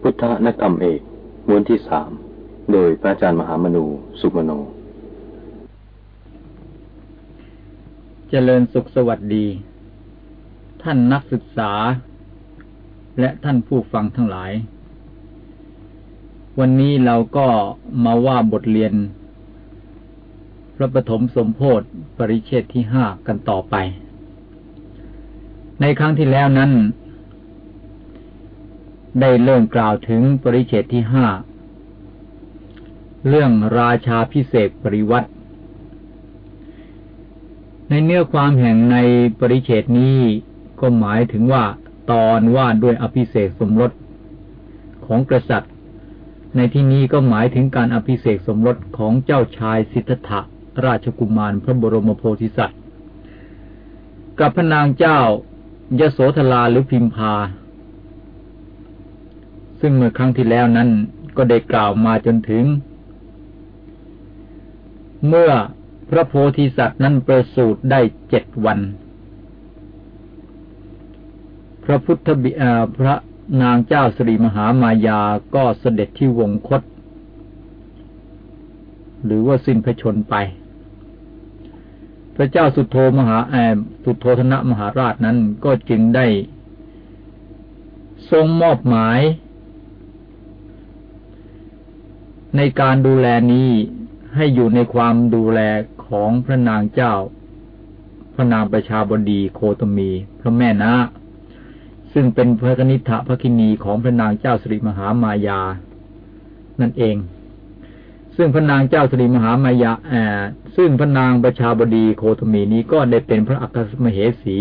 พุทธนักกรรมเอกม้วนที่สามโดยพระอาจารย์มหามนูสุมโน เจริญสุขสวัสดี ท่านนักศึกษา และท่านผู้ฟังทั้งหลาย วันนี้เราก็มาว่าบทเรียน พระปฐมสมโพธิปริเชตที่ห้ากันต่อไป ในครั้งที่แล้วนั้น ได้เริ่มกล่าวถึงปริเชตที่ห้าเรื่องราชาพิเศษปริวัติ ในเนื้อความแห่งในปริเชตนี้ก็หมายถึงว่าตอนว่าด้วยอภิเศกสมรสของกษัตริย์ ในที่นี้ก็หมายถึงการอภิเศกสมรสของเจ้าชายสิทธัตถะราชกุมารพระบรมโพธิสัตว์ กับพระนางเจ้ายโสธราหรือพิมพา ซึ่งเมื่อครั้งที่แล้วนั้นก็ได้กล่าวมาจนถึง เมื่อพระโพธิสัตว์นั้นประสูติได้เจ็ดวัน พระพุทธบิอาพระนางเจ้าสรีมหามายาก็เสด็จที่วงคต หรือว่าสิ้นพระชนไป พระเจ้าสุโธมหาแอมสุโธธนะมหาราชนั้นก็จึงได้ ทรงมอบหมาย ในการดูแลนี้ให้อยู่ในความดูแลของพระนางเจ้า พระนางประชาบดีโคตมี พระแม่นาซึ่งเป็นพระกนิษฐพระคินีของพระนางเจ้าสิริมหามายา นั่นเอง ซึ่งพระนางเจ้าสิริมหามายาแอซึ่งพระนางประชาบดีโคตมีนี้ก็ได้เป็นพระอัครมเหสี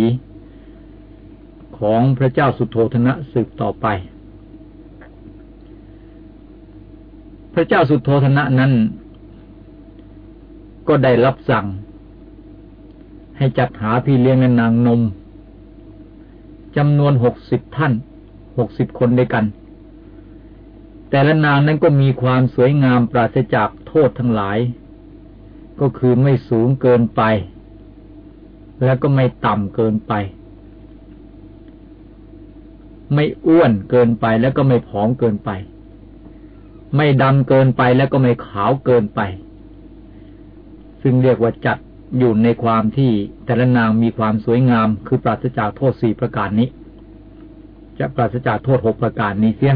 ของพระเจ้าสุโธธนะสืบต่อไป พระเจ้าสุโธธนะนั้น ก็ได้รับสั่ง ให้จัดหาพี่เลี้ยงนางนมจำนวนหกสิบท่านหกสิบคนด้วยกัน แต่ละนางนั้นก็มีความสวยงามปราศจากโทษทั้งหลาย ก็คือไม่สูงเกินไป แล้วก็ไม่ต่ำเกินไป ไม่อ้วนเกินไปแล้วก็ไม่ผอมเกินไป ไม่ดำเกินไปแล้วก็ไม่ขาวเกินไป ซึ่งเรียกว่าจัดอยู่ในความที่แต่ละนางมีความสวยงาม คือปราศจากโทษสี่ประการนี้ จะปราศจากโทษหกประการนี้เสีย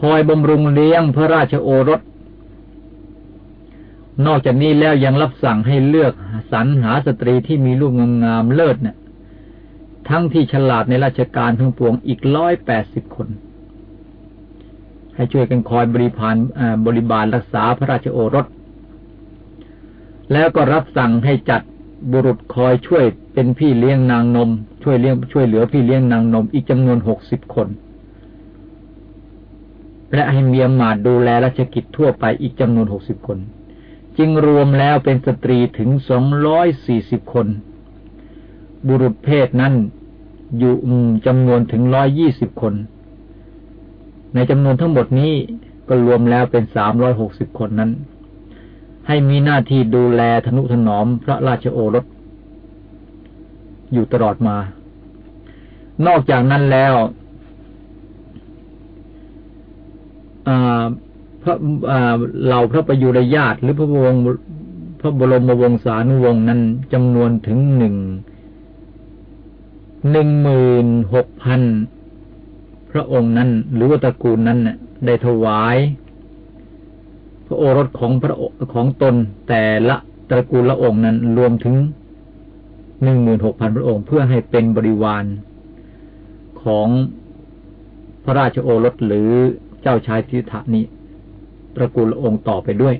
คอยบำรุงเลี้ยงพระราชโอรส นอกจากนี้แล้วยังรับสั่งให้เลือกสรรหาสตรีที่มีลูกงามเลิศเนี่ยทั้งที่ฉลาดในราชการทั้งปวงอีกร้อยแปดสิบคน ให้ช่วยกันคอยบริพารบริบาลรักษาพระราชโอรส แล้วก็รับสั่งให้จัดบุรุษคอยช่วยเป็นพี่เลี้ยงนางนม ช่วยเลี้ยงช่วยเหลือพี่เลี้ยงนางนมอีกจำนวนหกสิบคน และให้เมียหมาดูแลราชกิจทั่วไปอีกจำนวนหกสิบคน จึงรวมแล้วเป็นสตรีถึงสองร้อยสี่สิบคน บุรุษเพศนั้นอยู่จำนวนถึงร้อยยี่สิบคน ในจำนวนทั้งหมดนี้ก็รวมแล้วเป็นสามร้อยหกสิบคนนั้น ให้มีหน้าที่ดูแลธนุถนอมพระราชโอรส อยู่ตลอดมา นอกจากนั้นแล้วพระเหล่าพระประยุรญาติหรือพระวงพระบรมวงศานุวงศ์นั้นจำนวนถึงหนึ่งหนึ่งหมื่นหกพัน พระองค์นั้นหรือว่าตระกูลนั้นน่ได้ถวาย พระโอรสของพระของตนแต่ละตระกูลละองค์นั้นรวมถึงหนึ่งหมื่นหกพันพระองค์ เพื่อให้เป็นบริวารของพระราชโอรสหรือเจ้าชายทิฏฐานี้ตระกูลละองค์ต่อไปด้วย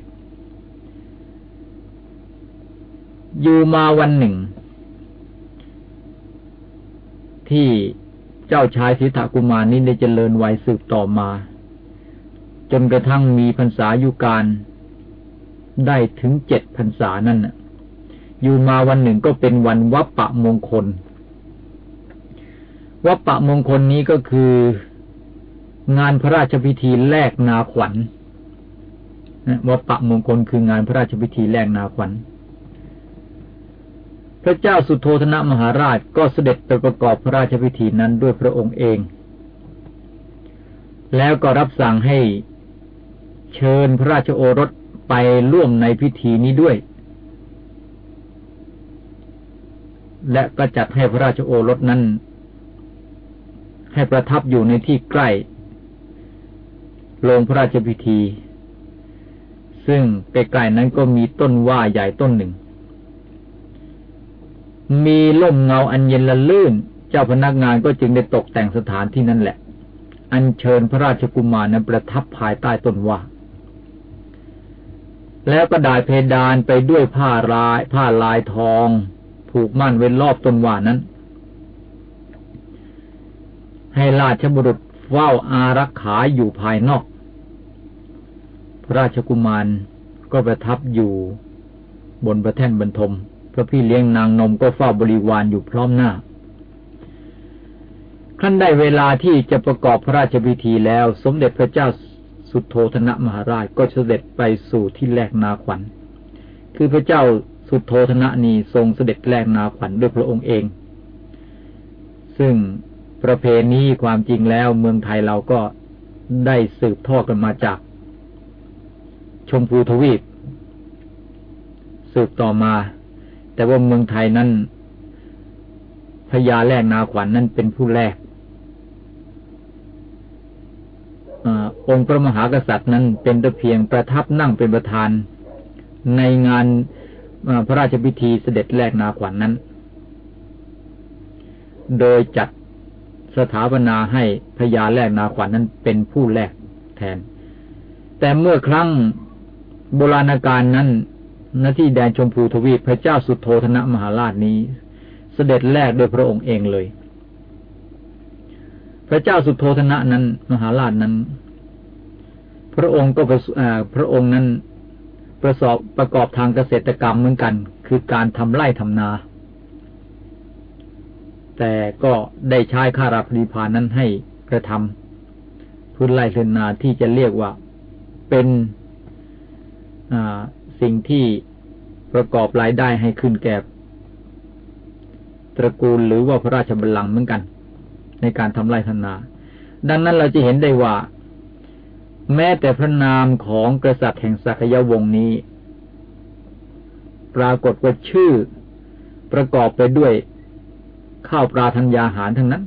อยู่มาวันหนึ่ง ที่ เจ้าชายสิทธกุมารนี้ได้เจริญวัยสืบต่อมา จนกระทั่งมีพรรษาอยุการได้ถึงเจ็ดพรรษานั่นอยู่มาวันหนึ่งก็เป็นวันวัปปะมงคล วัปปะมงคลนี้ก็คืองานพระราชพิธีแลกนาขวัญวัปปะมงคลคืองานพระราชพิธีแลกนาขวัญ พระเจ้าสุโธธนะมหาราชก็เสด็จไปประกอบพระราชพิธีนั้นด้วยพระองค์เอง แล้วก็รับสั่งให้เชิญพระราชโอรสไปร่วมในพิธีนี้ด้วย และก็จัดให้พระราชโอรสนั้น ให้ประทับอยู่ในที่ใกล้โรงพระราชพิธี ซึ่งใกล้ๆนั้นก็มีต้นว่าใหญ่ต้นหนึ่ง มีล่มเงาอันเย็นละลื่น เจ้าพนักงานก็จึงได้ตกแต่งสถานที่นั่นแหละ อันเชิญพระราชกุมารนั้นประทับภายใต้ต้นว่า แล้วก็ดายเพดานไปด้วยผ้าลายผ้าลายทอง ผูกมั่นเว้นรอบต้นว่านั้น ให้ราชบุรุษเฝ้าอารักขาอยู่ภายนอก พระราชกุมารก็ประทับอยู่บนประแท่นบรรทม พระพี่เลี้ยงนางนมก็เฝ้าบริวารอยู่พร้อมหน้าขั้นได้เวลาที่จะประกอบพระราชพิธีแล้ว สมเด็จพระเจ้าสุโทธนะมหาราชก็เสด็จไปสู่ที่แลกนาขวัญ คือพระเจ้าสุโทธนะนีทรงเสด็จแลกนาขวัญด้วยพระองค์เอง ซึ่งประเพณีความจริงแล้วเมืองไทยเราก็ได้สืบทอดกันมาจาก ชมพูทวีป สืบต่อมา แต่ว่าเมืองไทยนั้นพญาแรกนาขวัญนนั้นเป็นผู้แรกองค์พระมหากษัตริย์นั้นเป็นแต่เพียงประทับนั่งเป็นประธาน ในงานพระราชพิธีเสด็จแรกนาขวัญนนั้น โดยจัดสถาปนาให้พญาแรกนาขวัญนนั้นเป็นผู้แรกแทน แต่เมื่อครั้งโบราณกาลนั้น ณที่แดนชมพูทวีปพระเจ้าสุโธธนะมหาราชนี้ เสด็จแรกโดยพระองค์เองเลย พระเจ้าสุโธธนะนั้น มหาราชนั้น พระองค์ก็พระองค์นั้นประสอบประกอบทางเกษตรกรรมเหมือนกัน คือการทำไร่ทำนา แต่ก็ได้ใช้ข้าราชพานนั้นให้กระทำพื้นไร่พื้นนาที่จะเรียกว่าเป็นสิ่งที่ ประกอบรายได้ให้ขึ้นแก่ตระกูลหรือว่าพระราชบัลลังก์เหมือนกัน ในการทำไร่ทำนา ดังนั้นเราจะเห็นได้ว่า แม้แต่พระนามของกษัตริย์แห่งสักยวงศ์นี้ ปรากฏว่าชื่อประกอบไปด้วยข้าวปลาธัญญาหารทั้งนั้น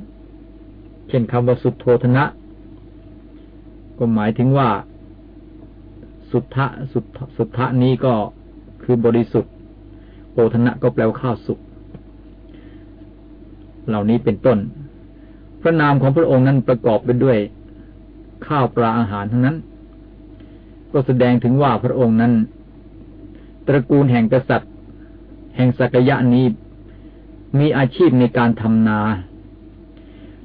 เช่นคำว่าสุทโธธนะ ก็หมายถึงว่า สุทธะสุทธะนี้ก็ คือบริสุทธิ์โอธนะก็แปลว่าข้าวสุกเหล่านี้เป็นต้น พระนามของพระองค์นั้นประกอบไปด้วย ข้าวปลาอาหารทั้งนั้น ก็แสดงถึงว่าพระองค์นั้น ตระกูลแห่งกษัตริย์ แห่งสักยะนี้มีอาชีพในการทำนา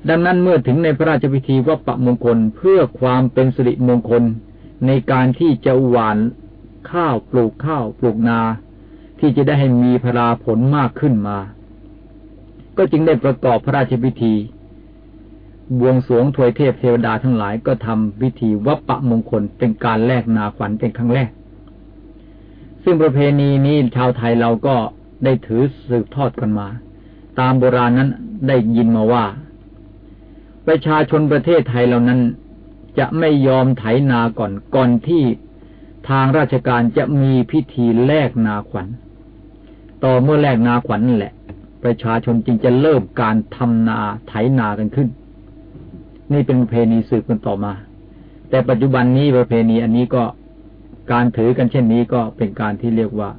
ดังนั้นเมื่อถึงในพระราชพิธีวัปปะมงคลเพื่อความเป็นสิริมงคลในการที่จะหวาน ข้าวปลูกข้าวปลูกนา ที่จะได้ให้มีพราผลมากขึ้นมา ก็จึงได้ประกอบพระราชพิธี บวงสรวงถวยเทพเทวดาทั้งหลายก็ทำพิธีวัปปะมงคลเป็นการแลกนาขวัญเป็นครั้งแรก ซึ่งประเพณีนี้ชาวไทยเราก็ได้ถือสืบทอดกันมา ตามโบราณนั้นได้ยินมาว่า ประชาชนประเทศไทยเหล่านั้นจะไม่ยอมไถนาก่อนก่อนที่ ทางราชการจะมีพิธีแลกนาขวัญ ต่อเมื่อแลกนาขวัญนั่นแหละ ประชาชนจึงจะเริ่มการทำนาไถนากันขึ้น นี่เป็นประเพณีสืบกันต่อมา แต่ปัจจุบันนี้ประเพณีอันนี้ก็การถือกันเช่นนี้ก็เป็นการที่เรียกว่า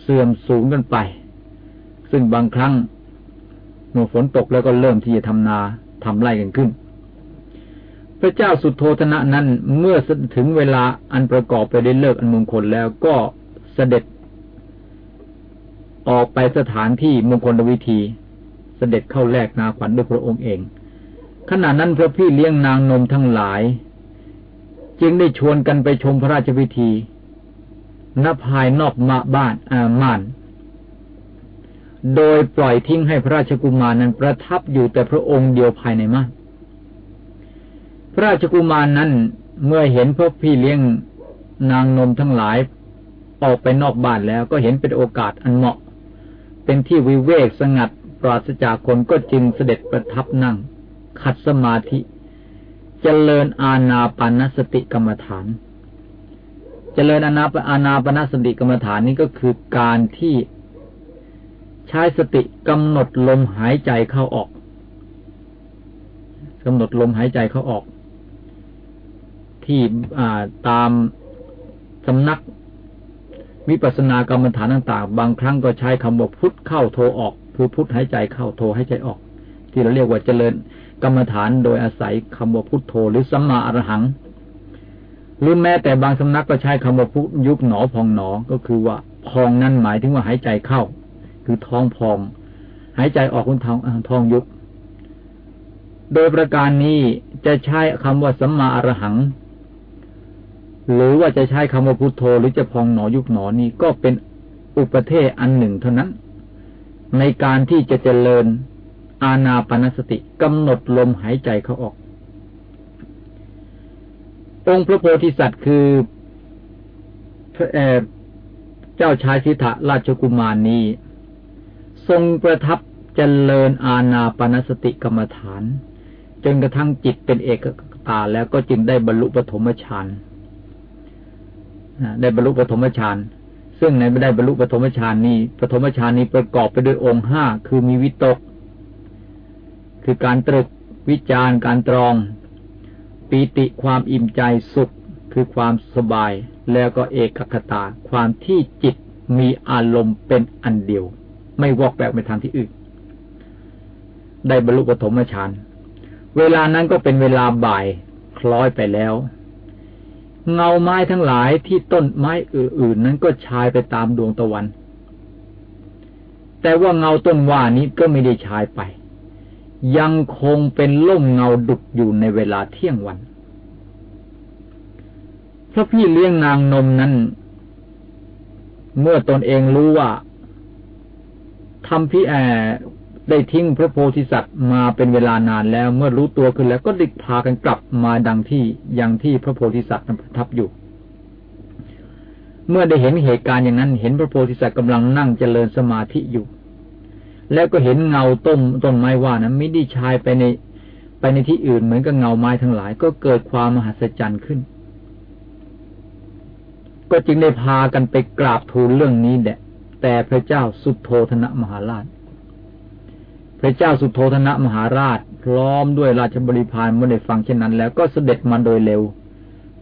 เสื่อมสูงกันไป ซึ่งบางครั้งเมื่อฝนตกแล้วก็เริ่มที่จะทำนาทำไร่กันขึ้น พระเจ้าสุโธธนะนั้นเมื่อถึงเวลาอันประกอบไปด้วยเลิกอันมงคลแล้วก็เสด็จ ออกไปสถานที่มงคลวิธี เสด็จเข้าแลกนาขวัญด้วยพระองค์เอง ขณะนั้นพระพี่เลี้ยงนางนมทั้งหลาย จึงได้ชวนกันไปชมพระราชพิธีณภายนอกมาบ้านอาม่าน โดยปล่อยทิ้งให้พระราชกุมารนั้นประทับอยู่แต่พระองค์เดียวภายในม่าน ระราชกุมารนั้นเมื่อเห็นพวกพี่เลี้ยงนางนมทั้งหลายออกไปนอกบ้านแล้วก็เห็นเป็นโอกาสอันเหมาะ เป็นที่วิเวกสงัดปราศจากคนก็จึงเสด็จประทับนั่ง ขัดสมาธิเจริญอาณาปานสติกรรมฐานเจริญอาณาอาณาปานสติกรรมฐานนี้ก็คือการที่ใช้สติกำหนดลมหายใจเข้าออกกำหนดลมหายใจเข้าออก ที่ตามสำนักวิปัสสนากรรมฐานต่างๆ บางครั้งก็ใช้คำว่าพุทธเข้าโทออกคือพุทธหายใจเข้าโทหายใจออก ที่เราเรียกว่าเจริญกรรมฐานโดยอาศัยคำว่าพุทโธหรือสัมมาอรหัง หรือแม้แต่บางสำนักก็ใช้คำว่าพุทยุบหนอพองหนอก็คือว่าพองนั้นหมายถึงว่าหายใจเข้า คือท้องพอง หายใจออกคุณท้องท้องยุบโดยประการนี้จะใช้คำว่าสัมมาอรหัง หรือว่าจะใช้คำว่าพุโทโธหรือจะพองหนอยุบหนอนี่ก็เป็นอุปเทศอันหนึ่งเท่านั้น ในการที่จะเจริญอาณาปณสติกำหนดลมหายใจเขาออก องค์พระโพธิสัตว์คือเจ้าชายสิทธะราชกุมารนี้ ทรงประทับเจริญอาณาปณสติกรรมฐาน จนกระทั่งจิตเป็นเอกตาแล้วก็จึงได้บรรลุปฐมฌาน ได้บรรลุปฐมฌานซึ่งในไม่ได้บรรลุปฐมฌานนี้ปฐมฌานนี้ประกอบไปด้วยองค์ห้าคือมีวิตก คือการตรึกวิจารการตรอง ปีติความอิ่มใจสุข คือความสบาย แล้วก็เอกคตา ความที่จิตมีอารมณ์เป็นอันเดียว ไม่วอกแวกไปทางที่อื่น ได้บรรลุปฐมฌานเวลานั้นก็เป็นเวลาบ่ายคล้อยไปแล้ว เงาไม้ทั้งหลายที่ต้นไม้อื่นๆนั้นก็ชายไปตามดวงตะวัน แต่ว่าเงาต้นว่านี้ก็ไม่ได้ชายไป ยังคงเป็นล่มเงาดุกอยู่ในเวลาเที่ยงวันพระพี่เลี้ยงนางนมนั้น เมื่อตนเองรู้ว่าทำพี่แอ ได้ทิ้งพระโพธิสัตว์มาเป็นเวลานานแล้วเมื่อรู้ตัวขึ้นแล้วก็ดิกพากันกลับมาดังที่ยังที่พระโพธิสัตว์ประทับอยู่ เมื่อได้เห็นเหตุการณ์อย่างนั้น เห็นพระโพธิสัตว์กำลังนั่งเจริญสมาธิอยู่ แล้วก็เห็นเงาต้นต้นไม้ว่านะม่ได้ชายไปในไปในที่อื่นเหมือนกับเงาไม้ทั้งหลาย ก็เกิดความมหัศจรรย์ขึ้น ก็จึงได้พากันไปกราบทูลเรื่องนี้แหละแต่พระเจ้าสุดโทธนะมหาราช พระเจ้าสุโธธนะมหาราช พร้อมด้วยราชบริพารเมื่อได้ฟังเช่นนั้น แล้วก็เสด็จมาโดยเร็ว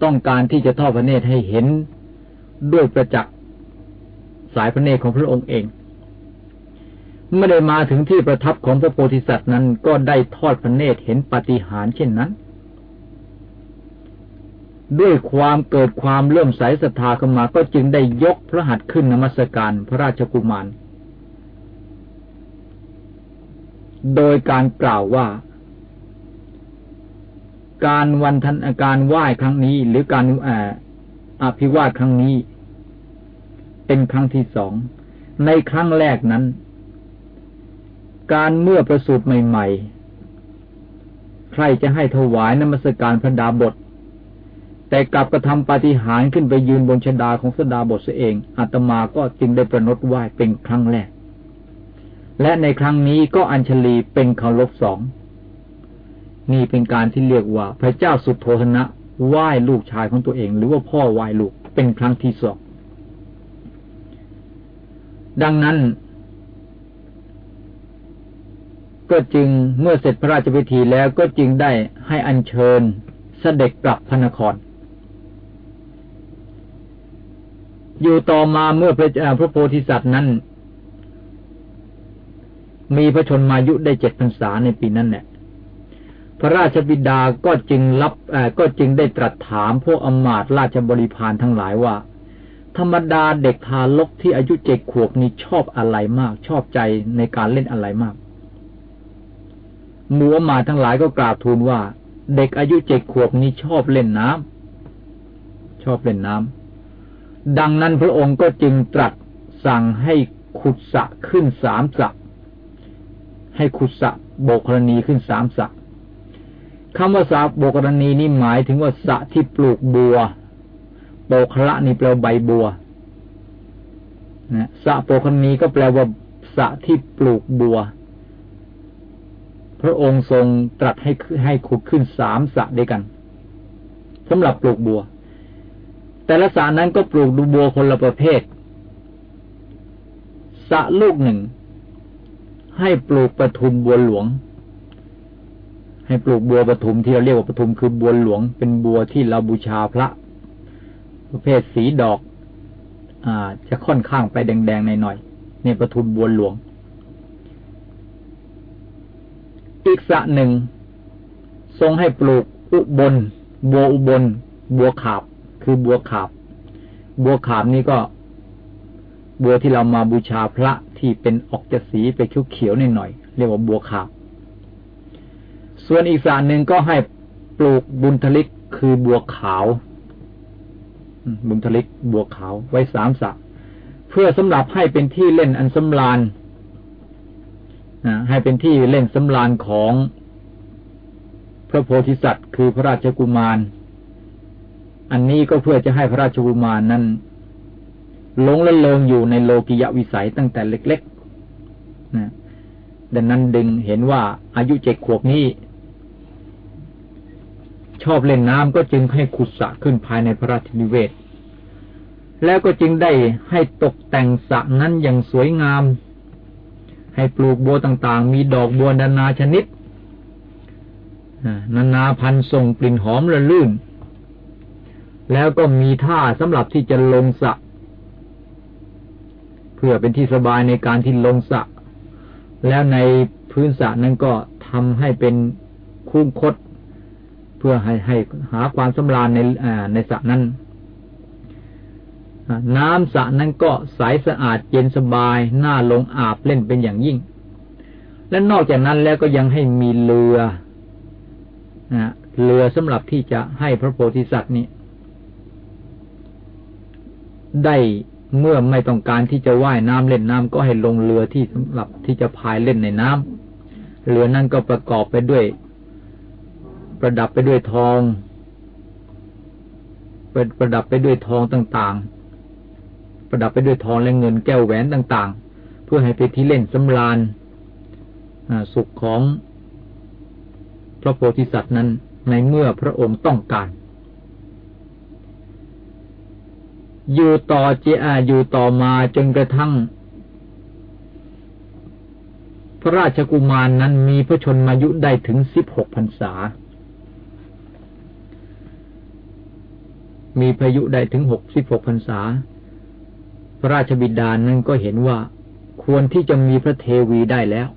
ต้องการที่จะทอดพระเนตรให้เห็นด้วยประจักษ์สายพระเนตรของพระองค์เอง เมื่อได้มาถึงที่ประทับของพระโพธิสัตว์นั้น ก็ได้ทอดพระเนตรเห็นปฏิหารเช่นนั้น ด้วยความเกิดความเลื่อมใสศรัทธาขึ้นมา ก็จึงได้ยกพระหัตถ์ขึ้นนมัสการพระราชกุมาร โดยการกล่าวว่า การวันทันการไหว้ครั้งนี้ หรือการอภิวาทครั้งนี้ เป็นครั้งที่สอง ในครั้งแรกนั้น การเมื่อประสูติใหม่ ๆ ใครจะให้ถวายนมัสการพระดาบทแต่กลับกระทำปาฏิหาริย์ขึ้นไปยืนบนชดาของสดาบทเสเองอาตมาก็จึงได้ประนตไหว้เป็นครั้งแรก และในครั้งนี้ก็อัญชลีเป็นเคารพสอง นี่เป็นการที่เรียกว่า พระเจ้าสุโทธนะไหว้ลูกชายของตัวเอง หรือว่าพ่อไหว้ลูกเป็นครั้งที่สองดังนั้น ก็จึงเมื่อเสร็จพระราชพิธีแล้วก็จึงได้ให้อัญเชิญเสด็จกลับพระนคร อยู่ต่อมาเมื่อพระพระโพธิสัตว์นั้น มีพระชนมายุได้เจ็ดพรรษาในปีนั้นเนี่ยพระราชบิดาก็จึงรับก็จึงได้ตรัสถามพวกอมาตราชบริพารทั้งหลายว่า ธรรมดาเด็กทารกที่อายุเจ็ดขวบนี้ชอบอะไรมาก ชอบใจในการเล่นอะไรมากหมูอมาทั้งหลายก็กราบทูลว่า เด็กอายุเจ็ดขวบนี้ชอบเล่นน้ำชอบเล่นน้ำดังนั้นพระองค์ก็จึงตรัสสั่งให้ขุดสะขึ้นสามสระ ให้ขุดสะโบกรณีขึ้นสามสะคำว่าสะโบกรณีนี่หมายถึงว่าสะที่ปลูกบัวโบกระนี่แปลว่าใบบัวนะสะโบกรณีก็แปลว่าสะที่ปลูกบัว พระองค์ทรงตรัสให้ให้ขุดขึ้นสามสะด้วยกันสำหรับปลูกบัว แต่ละสระนั้นก็ปลูกดูบัวคนละประเภทสะลูกหนึ่ง ให้ปลูกปทุมบัวหลวง ให้ปลูกบัวปทุมที่เราเรียกว่าปทุมคือบัวหลวง เป็นบัวที่เราบูชาพระ ประเภทสีดอก อ่า จะค่อนข้างไปแดงๆหน่อยๆในปทุมบัวหลวง อีกสระหนึ่ง ทรงให้ปลูกอุบล บัวอุบล บัวขาบ คือบัวขาบ บัวขาบนี่ก็ บัวที่เรามาบูชาพระที่เป็นออกจะสีไปเขียวๆหน่อยๆเรียกว่าบัวขาวส่วนอีกสารหนึ่งก็ให้ปลูกบุญทลิกคือบัวขาว บุญทลิกบัวขาวไว้สามสระเพื่อสำหรับให้เป็นที่เล่นอันสำราญให้เป็นที่เล่นสำราญของพระโพธิสัตว์ คือพระราชกุมาร อันนี้ก็เพื่อจะให้พระราชกุมารนั้น หลงละเลงอยู่ในโลกิยะวิสัยตั้งแต่เล็กๆนะดังนั้นดึงเห็นว่าอายุเจ็ดขวบนี้ ชอบเล่นน้ำก็จึงให้ขุดสระขึ้นภายในพระราชนิเวศ แล้วก็จึงได้ให้ตกแต่งสระนั้นอย่างสวยงาม ให้ปลูกบัวต่างๆ มีดอกบัวนานาชนิดนานาพันธุ์ส่งกลิ่นหอมระลื่น แล้วก็มีท่าสำหรับที่จะลงสระ เพื่อเป็นที่สบายในการที่ลงสะ แล้วในพื้นสะนั้นก็ทำให้เป็นคุ้งคด เพื่อให้ให้หาความสำราญในในสะนั้นน้ำสะนั้นก็ใสสะอาดเย็นสบายน่าลงอาบเล่นเป็นอย่างยิ่ง และนอกจากนั้นแล้วก็ยังให้มีเรือเรือสำหรับที่จะให้พระโพธิสัตว์นี้ ได้ เมื่อไม่ต้องการที่จะว่ายน้ำเล่นน้ำก็ให้ลงเรือที่สำหรับที่จะพายเล่นในน้ำเรือนั้นก็ประกอบไปด้วย ประดับไปด้วยทองเป็นประดับไปด้วยทองต่างๆ ประดับไปด้วยทองและเงินแก้วแหวนต่างๆ เพื่อให้เป็นที่เล่นสำราญสุขของพระโพธิสัตว์นั้นในเมื่อพระองค์ต้องการ อยู่ต่อเจอาอยู่ต่อมาจนกระทั่ง พระราชกุมารนนั้นมีพระชนมายุได้ถึงสิบหกพรรษา มีพายุได้ถึงหกสิบหกพรรษา พระราชบิดานั้นก็เห็นว่าควรที่จะมีพระเทวีได้แล้ว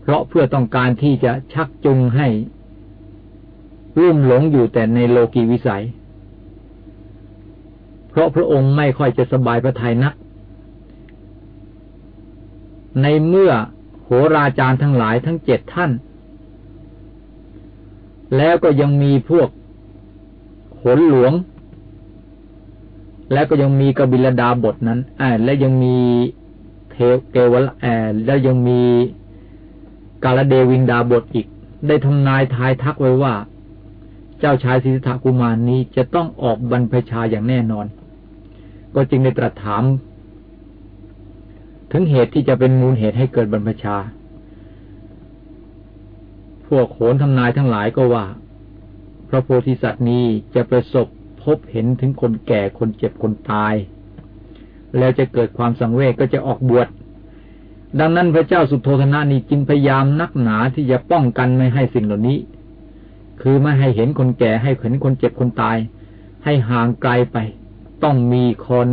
เพราะเพื่อต้องการที่จะชักจูงให้ รุ่มหลงอยู่แต่ในโลกีวิสัย เพราะพระองค์ไม่ค่อยจะสบายพระทัยนัก ในเมื่อโหราจารย์ทั้งหลายทั้งเจ็ดท่าน แล้วก็ยังมีพวกขนหลวง แล้วก็ยังมีกบิลดาบทนั้นอ่าและยังมีเทวเกวลแอแล้วยังมีกาลเดวินดาบทอีก ได้ทำนายทายทักไว้ว่า จ้าชายสิทธากุมารนี้จะต้องออกบรรพชาอย่างแน่นอน ก็จึงได้ตรัสถาม ถึงเหตุที่จะเป็นมูลเหตุให้เกิดบรรพชา พวกโขนทำนายทั้งหลายก็ว่า พระโพธิสัตว์นี้จะประสบพบเห็นถึงคนแก่คนเจ็บคนตาย แล้วจะเกิดความสังเวชก็จะออกบวชดังนั้นพระเจ้าสุโธธนะนี้จึงพยายามนักหนาที่จะป้องกันไม่ให้สิ่งเหล่านี้ คือไม่ให้เห็นคนแก่ให้เห็นคนเจ็บคนตาย ให้ห่างไกลไป ต้องมีคน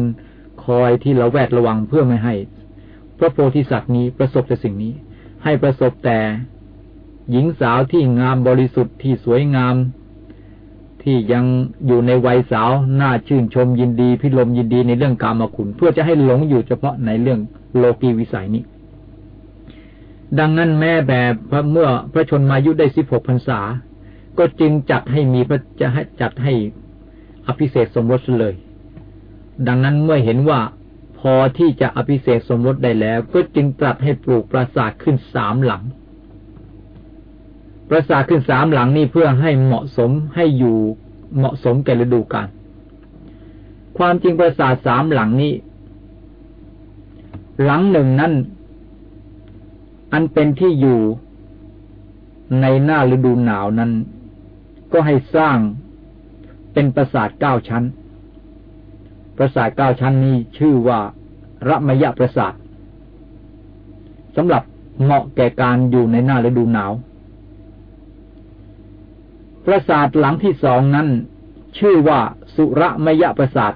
คอยที่เราแวดระวังเพื่อไม่ให้ พระโพธิสัตว์นี้ประสบแต่สิ่งนี้ ให้ประสบแต่ หญิงสาวที่งามบริสุทธิ์ที่สวยงาม ที่ยังอยู่ในวัยสาวน่าชื่นชมยินดีพิลมยินดีในเรื่องกามคุณ เพื่อจะให้หลงอยู่เฉพาะในเรื่องโลกีวิสัยนี้ดังนั้นแม่แบบเมื่อพระชนมายุได้สิบหกพรรษา ก็จึงจัดให้มีพระจะให้จัดให้อภิเศษสมรสเลย ดังนั้นเมื่อเห็นว่าพอที่จะอภิเศษสมรสได้แล้ว ก็จึงตรัสให้ปลูกปราสาทขึ้นสามหลัง ปราสาทขึ้นสามหลังนี่เพื่อให้เหมาะสมให้อยู่เหมาะสมแก่ฤดูกาลความจริงปราสาทสามหลังนี้ หลังหนึ่งนั้นอันเป็นที่อยู่ในหน้าฤดูหนาวนั้น ก็ให้สร้างเป็นปราสาทเก้าชั้น ปราสาทเก้าชั้นนี้ชื่อว่าระมยะปราสาทสำหรับเหมาะแก่การอยู่ในหน้าฤดูหนาว ปราสาทหลังที่สองนั้น ชื่อว่าสุระมยะปราสาท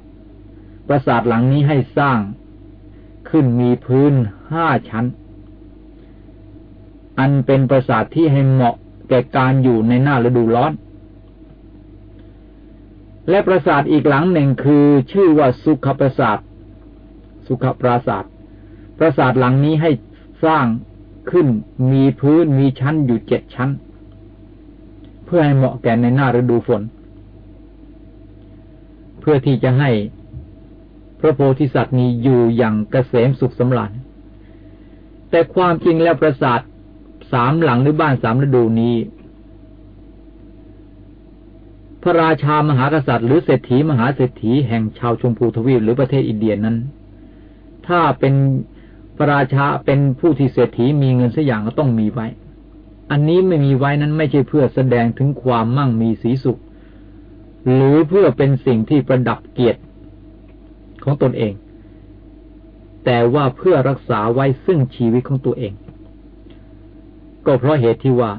ปราสาทหลังนี้ให้สร้างขึ้นมีพื้นห้าชั้น อันเป็นปราสาทที่ให้เหมาะแก่การอยู่ในหน้าฤดูร้อน และปราสาทอีกหลังหนึ่งคือชื่อว่าสุขปราสาท สุขปราสาท ปราสาทหลังนี้ให้สร้างขึ้นมีพื้นมีชั้นอยู่เจ็ดชั้น เพื่อให้เหมาะแก่ในหน้าฤดูฝน เพื่อที่จะให้พระโพธิสัตว์นี้อยู่อย่างเกษมสุขสำราญแต่ความจริงแล้วปราสาทสามหลังหรือบ้านสามฤดูนี้ พระราชามหากษัตริย์หรือเศรษฐีมหาเศรษฐีแห่งชาวชมพูทวีปหรือประเทศอินเดียนั้น ถ้าเป็นพระราชาเป็นผู้ที่เศรษฐีมีเงินสักอย่างก็ต้องมีไว้ อันนี้ไม่มีไว้นั้นไม่ใช่เพื่อแสดงถึงความมั่งมีสีสุข หรือเพื่อเป็นสิ่งที่ประดับเกียรติของตนเอง แต่ว่าเพื่อรักษาไว้ซึ่งชีวิตของตัวเอง ก็เพราะเหตุที่ว่า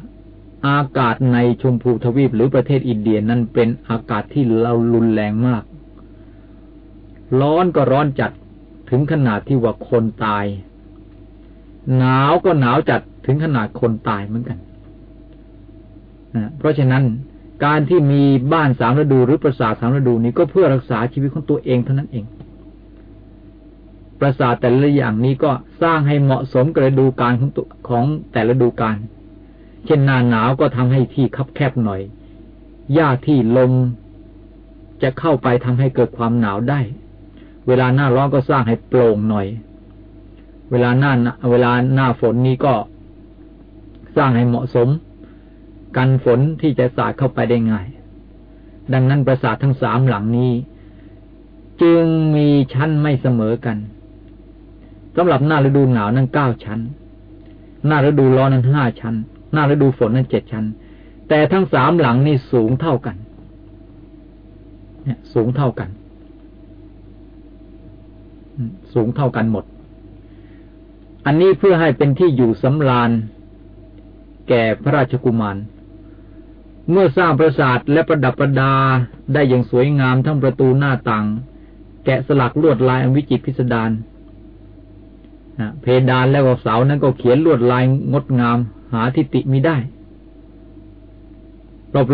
อากาศในชมพูทวีปหรือประเทศอินเดียนั้นเป็นอากาศที่เรารุนแรงมาก ร้อนก็ร้อนจัดถึงขนาดที่ว่าคนตาย หนาวก็หนาวจัดถึงขนาดคนตายเหมือนกันนะเพราะฉะนั้นการที่มีบ้านสามฤดูหรือประสาทสามฤดูนี้ก็เพื่อรักษาชีวิตของตัวเองเท่านั้นเอง ประสาทแต่ละอย่างนี้ก็สร้างให้เหมาะสมกับฤดูกาลของของแต่ละฤดูกาล เช่นหน้าหนาวก็ทำให้ที่คับแคบหน่อยหญ้าที่ลมจะเข้าไปทำให้เกิดความหนาวได้ เวลาหน้าร้อนก็สร้างให้โปร่งหน่อย เวลาหน้าเวลาหน้าฝนนี้ก็สร้างให้เหมาะสม กันฝนที่จะสาดเข้าไปได้ง่าย ดังนั้นปราสาททั้งสามหลังนี้ จึงมีชั้นไม่เสมอกันสำหรับหน้าฤดูหนาวนั้นเก้าชั้น หน้าฤดูร้อนนั้นห้าชั้น หน้าฤดูฝนนั้นเจ็ดชั้น แต่ทั้งสามหลังนี้สูงเท่ากัน เนี่ยสูงเท่ากันสูงเท่ากันหมด อันนี้เพื่อให้เป็นที่อยู่สำราญ แก่พระราชกุมาร เมื่อสร้างปราสาทและประดับประดาได้อย่างสวยงามทั้งประตูหน้าต่าง แกะสลักลวดลายอันวิจิตพิสดาร เพดานและเสานั้นก็เขียนลวดลายงดงาม หาทิฏฐิมิได้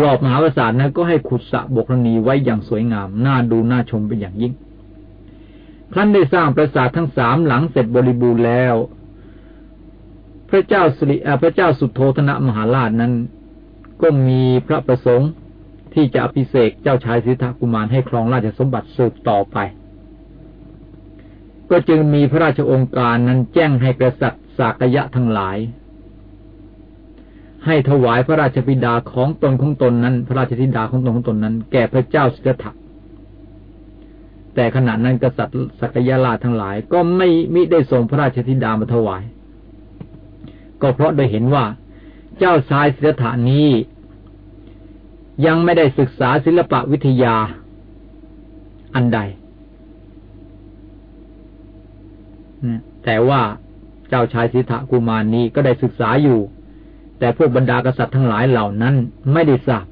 รอบๆมหาปราสาทนั้นก็ให้ขุดสระบกรณีไว้อย่างสวยงาม น่าดูน่าชมเป็นอย่างยิ่ง ครั้นได้สร้างปราสาททั้งสามหลังเสร็จบริบูรณ์แล้ว พระเจ้าสิริพระเจ้าสุโธธนะมหาราชนั้น ก็มีพระประสงค์ที่จะอภิเษกเจ้าชายสิทธกุมารให้ครองราชสมบัติสืบต่อไป ก็จึงมีพระราชองค์การนั้นแจ้งให้กษัตริย์สากยะทั้งหลาย ให้ถวายพระราชบิดาของตนของตนนั้น พระราชธิดาของตนของตนนั้น แก่พระเจ้าสิทธัตถะแต่ขณะนั้นกษัตริย์สักยาลาทั้งหลาย ก็ไม่มิได้ส่งพระราชธิดามาถวาย ก็เพราะได้เห็นว่า เจ้าชายศิลธานี้ ยังไม่ได้ศึกษาศิลปะวิทยาอันใด แต่ว่าเจ้าชายสิทธกุมารนี้ก็ได้ศึกษาอยู่ แต่พวกบรรดากษัตริย์ทั้งหลายเหล่านั้นไม่ได้ทราบ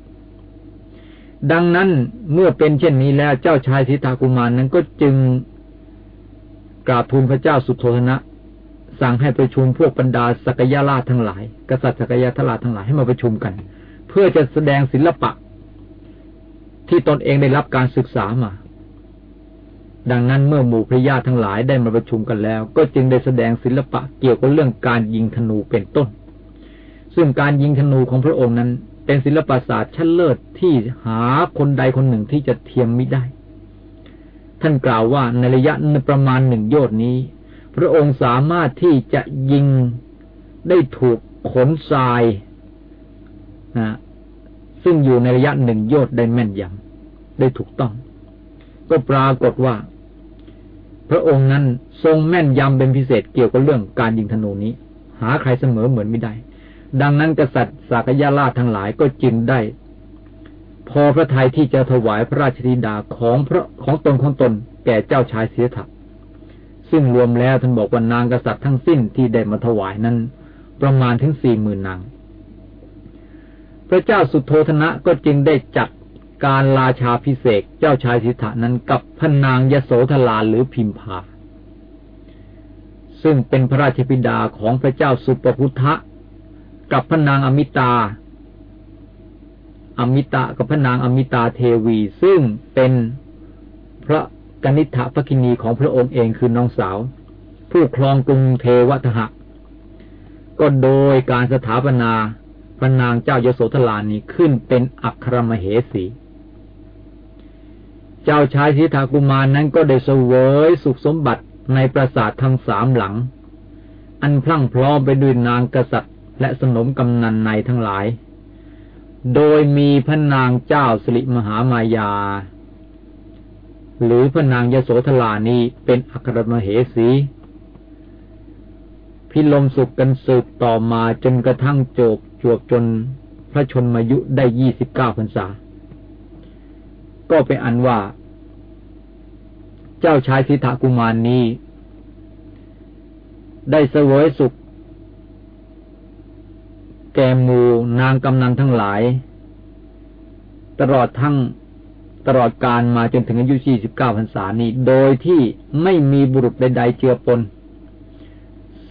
ดังนั้นเมื่อเป็นเช่นนี้แล้วเจ้าชายสิทธากุมารนั้นก็จึงกราบทูลพระเจ้าสุโธธนะ สั่งให้ประชุมพวกบรรดาสักยาราชทั้งหลาย กษัตริย์สักยาทราชทั้งหลายให้มาประชุมกัน เพื่อจะแสดงศิลปะ ที่ตนเองได้รับการศึกษามา ดังนั้นเมื่อหมู่พระญาติทั้งหลายได้มาประชุมกันแล้ว ก็จึงได้แสดงศิลปะเกี่ยวกับเรื่องการยิงธนูเป็นต้น ซึ่งการยิงธนูของพระองค์นั้น เป็นศิลปศาสตร์ชั้นเลิศที่หาคนใดคนหนึ่งที่จะเทียมมิได้ ท่านกล่าวว่าในระยะประมาณหนึ่งโยชนี้ พระองค์สามารถที่จะยิงได้ถูกขนทรายนะซึ่งอยู่ในระยะหนึ่งโยชได้แม่นยำได้ถูกต้อง ก็ปรากฏว่า พระองค์นั้นทรงแม่นยำเป็นพิเศษเกี่ยวกับเรื่องการยิงธนูนี้ หาใครเสมอเหมือนไม่ได้ ดังนั้นกษัตริย์สากยาราชทั้งหลายก็จึงได้ พอพระทัยที่จะถวายพระราชธิดาของพระของตนของตน แก่เจ้าชายเสียถักซึ่งรวมแล้วท่านบอกว่านางกษัตริย์ทั้งสิ้นที่ได้มาถวายนั้น ประมาณถึงสี่หมื่นนาง พระเจ้าสุโธธนะก็จึงได้จัด การราชาพิเศษเจ้าชายสิทธานั้นกับพนางยโสธราหรือพิมพา ซึ่งเป็นพระราชบิดาของพระเจ้าสุปพุทธะ กับพนางอมิตา อมิตากับพนางอมิตาเทวี ซึ่งเป็นพระกนิษฐภคินีของพระองค์เองคือน้องสาว ผู้ครองกรุงเทวทหะ ก็โดยการสถาปนาพระนางเจ้ายโสธรานี้ขึ้นเป็นอัครมเหสี เจ้าชายสิทธากุมารนั้นก็ได้เสวยสุขสมบัติในปราสาททั้งสามหลัง อันพลั่งพร้อมไปด้วยนางกษัตริย์ และสนมกำนันในทั้งหลาย โดยมีพระนางเจ้าสิริมหามายา หรือพระนางยโสธรานี้เป็นอัครมเหสี พิลมสุขกันสืบต่อมาจนกระทั่งโจบจวบจนพระชนมายุได้ยี่สิบเก้าพรรษา ก็เป็นอันว่า เจ้าชายสิทธกุมารนนี้ ได้เสวยสุข แกมูนางกำนันทั้งหลาย ตลอดทั้งตลอดการมาจนถึงอายุ 49 พรรษานี้ โดยที่ไม่มีบุรุษใดๆเจือปน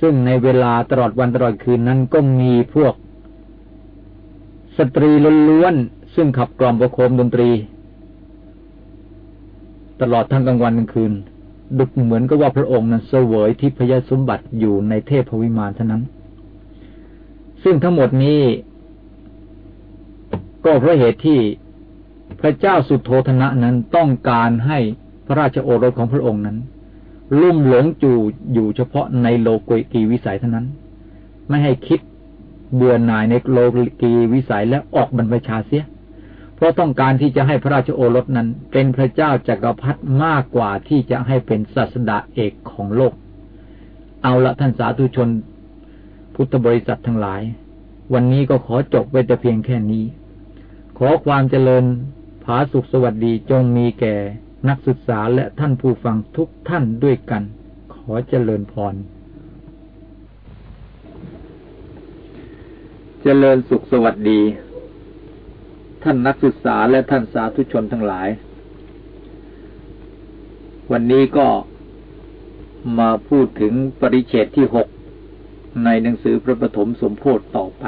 ซึ่งในเวลาตลอดวันตลอดคืนนั้นก็มีพวก สตรีล้วนๆซึ่งขับกล่อมประโคมดนตรี ตลอดทั้งกลางวันกลางคืน ดุกเหมือนกับว่าพระองค์นั้นเสวยทิพยสมบัติอยู่ในเทพวิมานเท่านั้น ซึ่งทั้งหมดนี้ ก็เพราะเหตุที่พระเจ้าสุโธธนะนั้นต้องการให้พระราชโอรสของพระองค์นั้น ลุ่มหลงจูอยู่เฉพาะในโลกีวิสัยเท่านั้น ไม่ให้คิดเบื่อหน่ายในโลกีวิสัยและออกบรรพชาเสีย เพราะต้องการที่จะให้พระราชโอรสนั้น เป็นพระเจ้าจากักรพรรดิมากกว่าที่จะให้เป็นศาสดาเอกของโลก เอาละท่านสาธุชน พุทธบริษัททั้งหลาย วันนี้ก็ขอจบไว้แต่เพียงแค่นี้ ขอความเจริญผาสุขสวัสดีจงมีแก่นักศึกษาและท่านผู้ฟังทุกท่านด้วยกัน ขอเจริญพร เจริญสุขสวัสดี ท่านนักศึกษาและท่านสาธุชนทั้งหลาย วันนี้ก็มาพูดถึงปริเชตที่หกในหนังสือพระปฐมสมโพธิต่อไป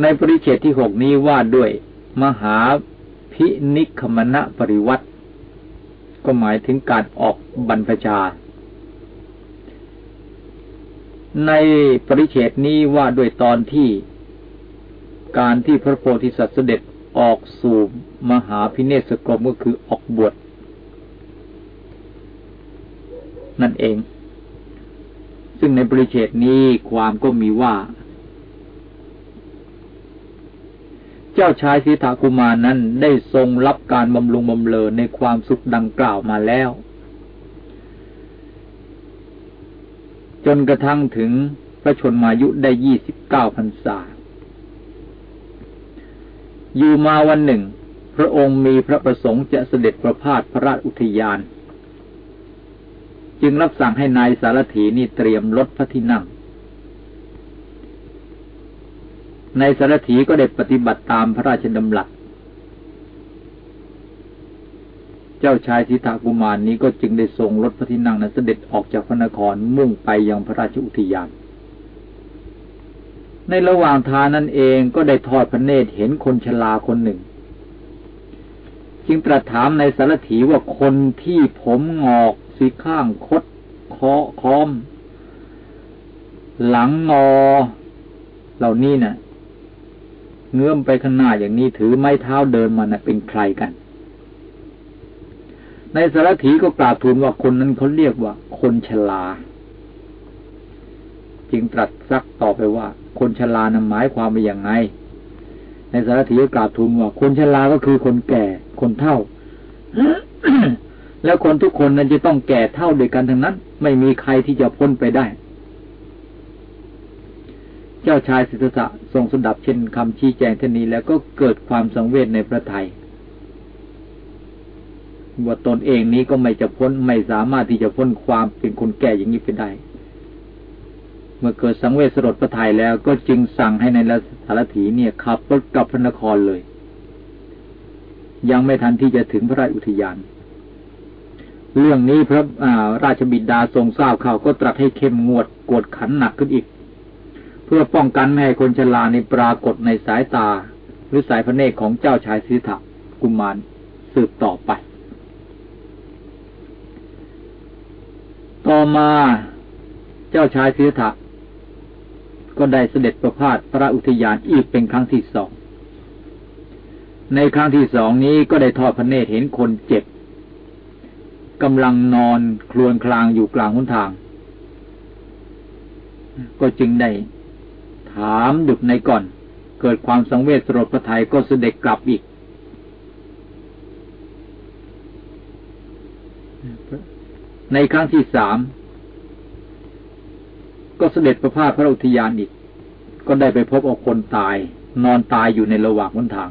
ในปริเชตที่หกนี้ว่าด้วยมหาพินิคมณะปริวัติ ก็หมายถึงการออกบรรพชา ในปริเฉดนี้ว่าด้วยตอนที่ การที่พระโพธิสัตว์เสด็จออกสู่มหาพิเนศกรมก็คือออกบวชนั่นเอง ซึ่งในปริเฉดนี้ความก็มีว่า เจ้าชายสีถากุมารนั้นได้ทรงรับการบำรุงบำเรอในความสุขดังกล่าวมาแล้ว จนกระทั่งถึงพระชนมายุได้ยี่สิบเก้าพรรษา อยู่มาวันหนึ่ง พระองค์มีพระประสงค์จะเสด็จประพาสพระราชอุทยาน จึงรับสั่งให้นายสารถีนี่เตรียมรถพระที่นั่งในสารถีก็ได้ปฏิบัติตามพระราชดำรัสเจ้าชายสิทธากุมารนี้ก็จึงได้ทรงรถพระที่นั่งนั้นเสด็จออกจากพระนครมุ่งไปยังพระราชอุทยาน ในระหว่างทางนั้นเองก็ได้ทอดพระเนตรเห็นคนชราคนหนึ่ง จึงตรัสถามในสารถีว่าคนที่ผมงอกสีข้างคดคอคอม หลังงอ เหล่านี้นะ่ะ เงื้อมไปข้างหน้าอย่างนี้ถือไม้เท้าเดินมานะ่ะเป็นใครกัน ในสารถีก็กล่าวทูลว่าคนนั้นเขาเรียกว่า คนชลา จึงตรัสซักต่อไปว่า คนชลานั้นหมายความว่าอย่างไง ในสารถีก็กล่าวทูลว่าคนชลาก็คือคนแก่ คนเฒ่า แล้วคนทุกคนนั้นจะต้องแก่เท่าด้วยกันทั้งนั้น ไม่มีใครที่จะพ้นไปได้ เจ้าชายสิทธัตถะทรงสดับเช่นคำชี้แจงท่านี้แล้วก็เกิดความสังเวชในพระไทยว่าตนเองนี้ก็ไม่จะพ้นไม่สามารถที่จะพ้นความเป็นคนแก่อย่างนี้ไปได้ เมื่อเกิดสังเวชสลดพระทัยแล้วก็จึงสั่งให้ในสารถีเนี่ยขับรถกลับพระนครเลย ยังไม่ทันที่จะถึงพระราชอุทยาน เรื่องนี้พระราชบิดาทรงทราบข่าวก็ตรัสให้เข้มงวดกวดขันหนักขึ้นอีก เพื่อป้องกันไม่ให้คนชราในปรากฏในสายตา หรือสายพระเนตรของเจ้าชายสิทธะกุมารสืบต่อไป ต่อมาเจ้าชายสิทธัต ก็ได้เสด็จประพาสพระอุทยานอีกเป็นครั้งที่สอง ในครั้งที่สองนี้ก็ได้ทอดพระเนตรเห็นคนเจ็บกำลังนอนคลวนคลางอยู่กลางหุนทาง ก็จึงได้ถามดุดในก่อน เกิดความสังเวชสลดพระทัยก็เสด็จกลับอีก ในครั้งที่สาม ก็เสด็จประพาสพระอุทยานอีก ก็ได้ไปพบเอาคนตาย นอนตายอยู่ในระหว่างวันทาง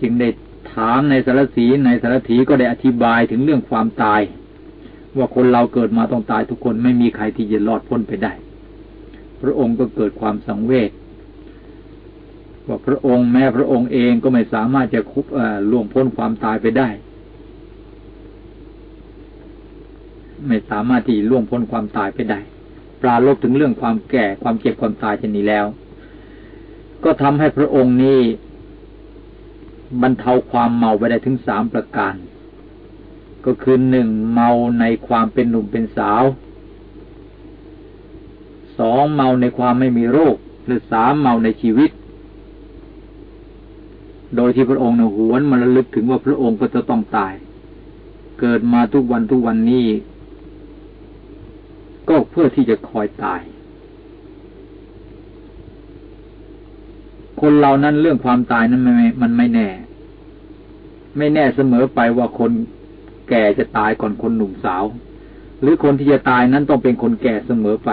จึงได้ถามในสารสีในสารถีก็ได้อธิบายถึงเรื่องความตาย ว่าคนเราเกิดมาต้องตายทุกคนไม่มีใครที่จะรอดพ้นไปได้ พระองค์ก็เกิดความสังเวชว่าพระองค์แม้พระองค์เองก็ไม่สามารถจะคุบล่วงพ้นความตายไปได้ ไม่สามารถที่ล่วงพ้นความตายไปได้ปราลบถึงเรื่องความแก่ความเจ็บความตายเช่นนี้แล้ว ก็ทำให้พระองค์นี้บรรเทาความเมาไปได้ถึงสามประการ ก็คือหนึ่งเมาในความเป็นหนุ่มเป็นสาวสองเมาในความไม่มีโรคหรือสามเมาในชีวิต โดยที่พระองค์หวนมาระลึกถึงว่าพระองค์ก็จะต้องตาย เกิดมาทุกวันทุกวันนี้ ก็เพื่อที่จะคอยตาย คนเรานั้นเรื่องความตายนั้นไม่มันไม่แน่ ไม่แน่เสมอไปว่าคนแก่จะตายก่อนคนหนุ่มสาว หรือคนที่จะตายนั้นต้องเป็นคนแก่เสมอไป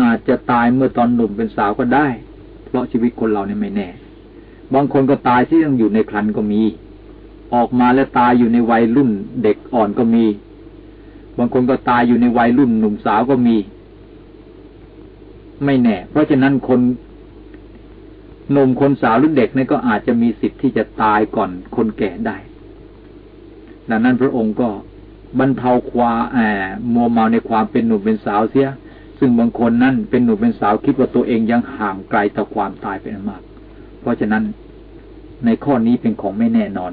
อาจจะตายเมื่อตอนหนุ่มเป็นสาวก็ได้ เพราะชีวิตคนเราเนี่ยไม่แน่ บางคนก็ตายที่ยังอยู่ในครันก็มี ออกมาแล้วตายอยู่ในวัยรุ่นเด็กอ่อนก็มี บางคนก็ตายอยู่ในวัยรุ่นหนุ่มสาวก็มี ไม่แน่ เพราะฉะนั้นคนหนุ่มคนสาวหรือเด็กนี่ก็อาจจะมีสิทธิ์ที่จะตายก่อนคนแก่ได้ ดังนั้นพระองค์ก็บรรเทาความแอบมัวเมาในความเป็นหนุ่มเป็นสาวเสีย ซึ่งบางคนนั่นเป็นหนุ่มเป็นสาวคิดว่าตัวเองยังห่างไกลต่อความตายเป็นมาก เพราะฉะนั้นในข้อนี้เป็นของไม่แน่นอน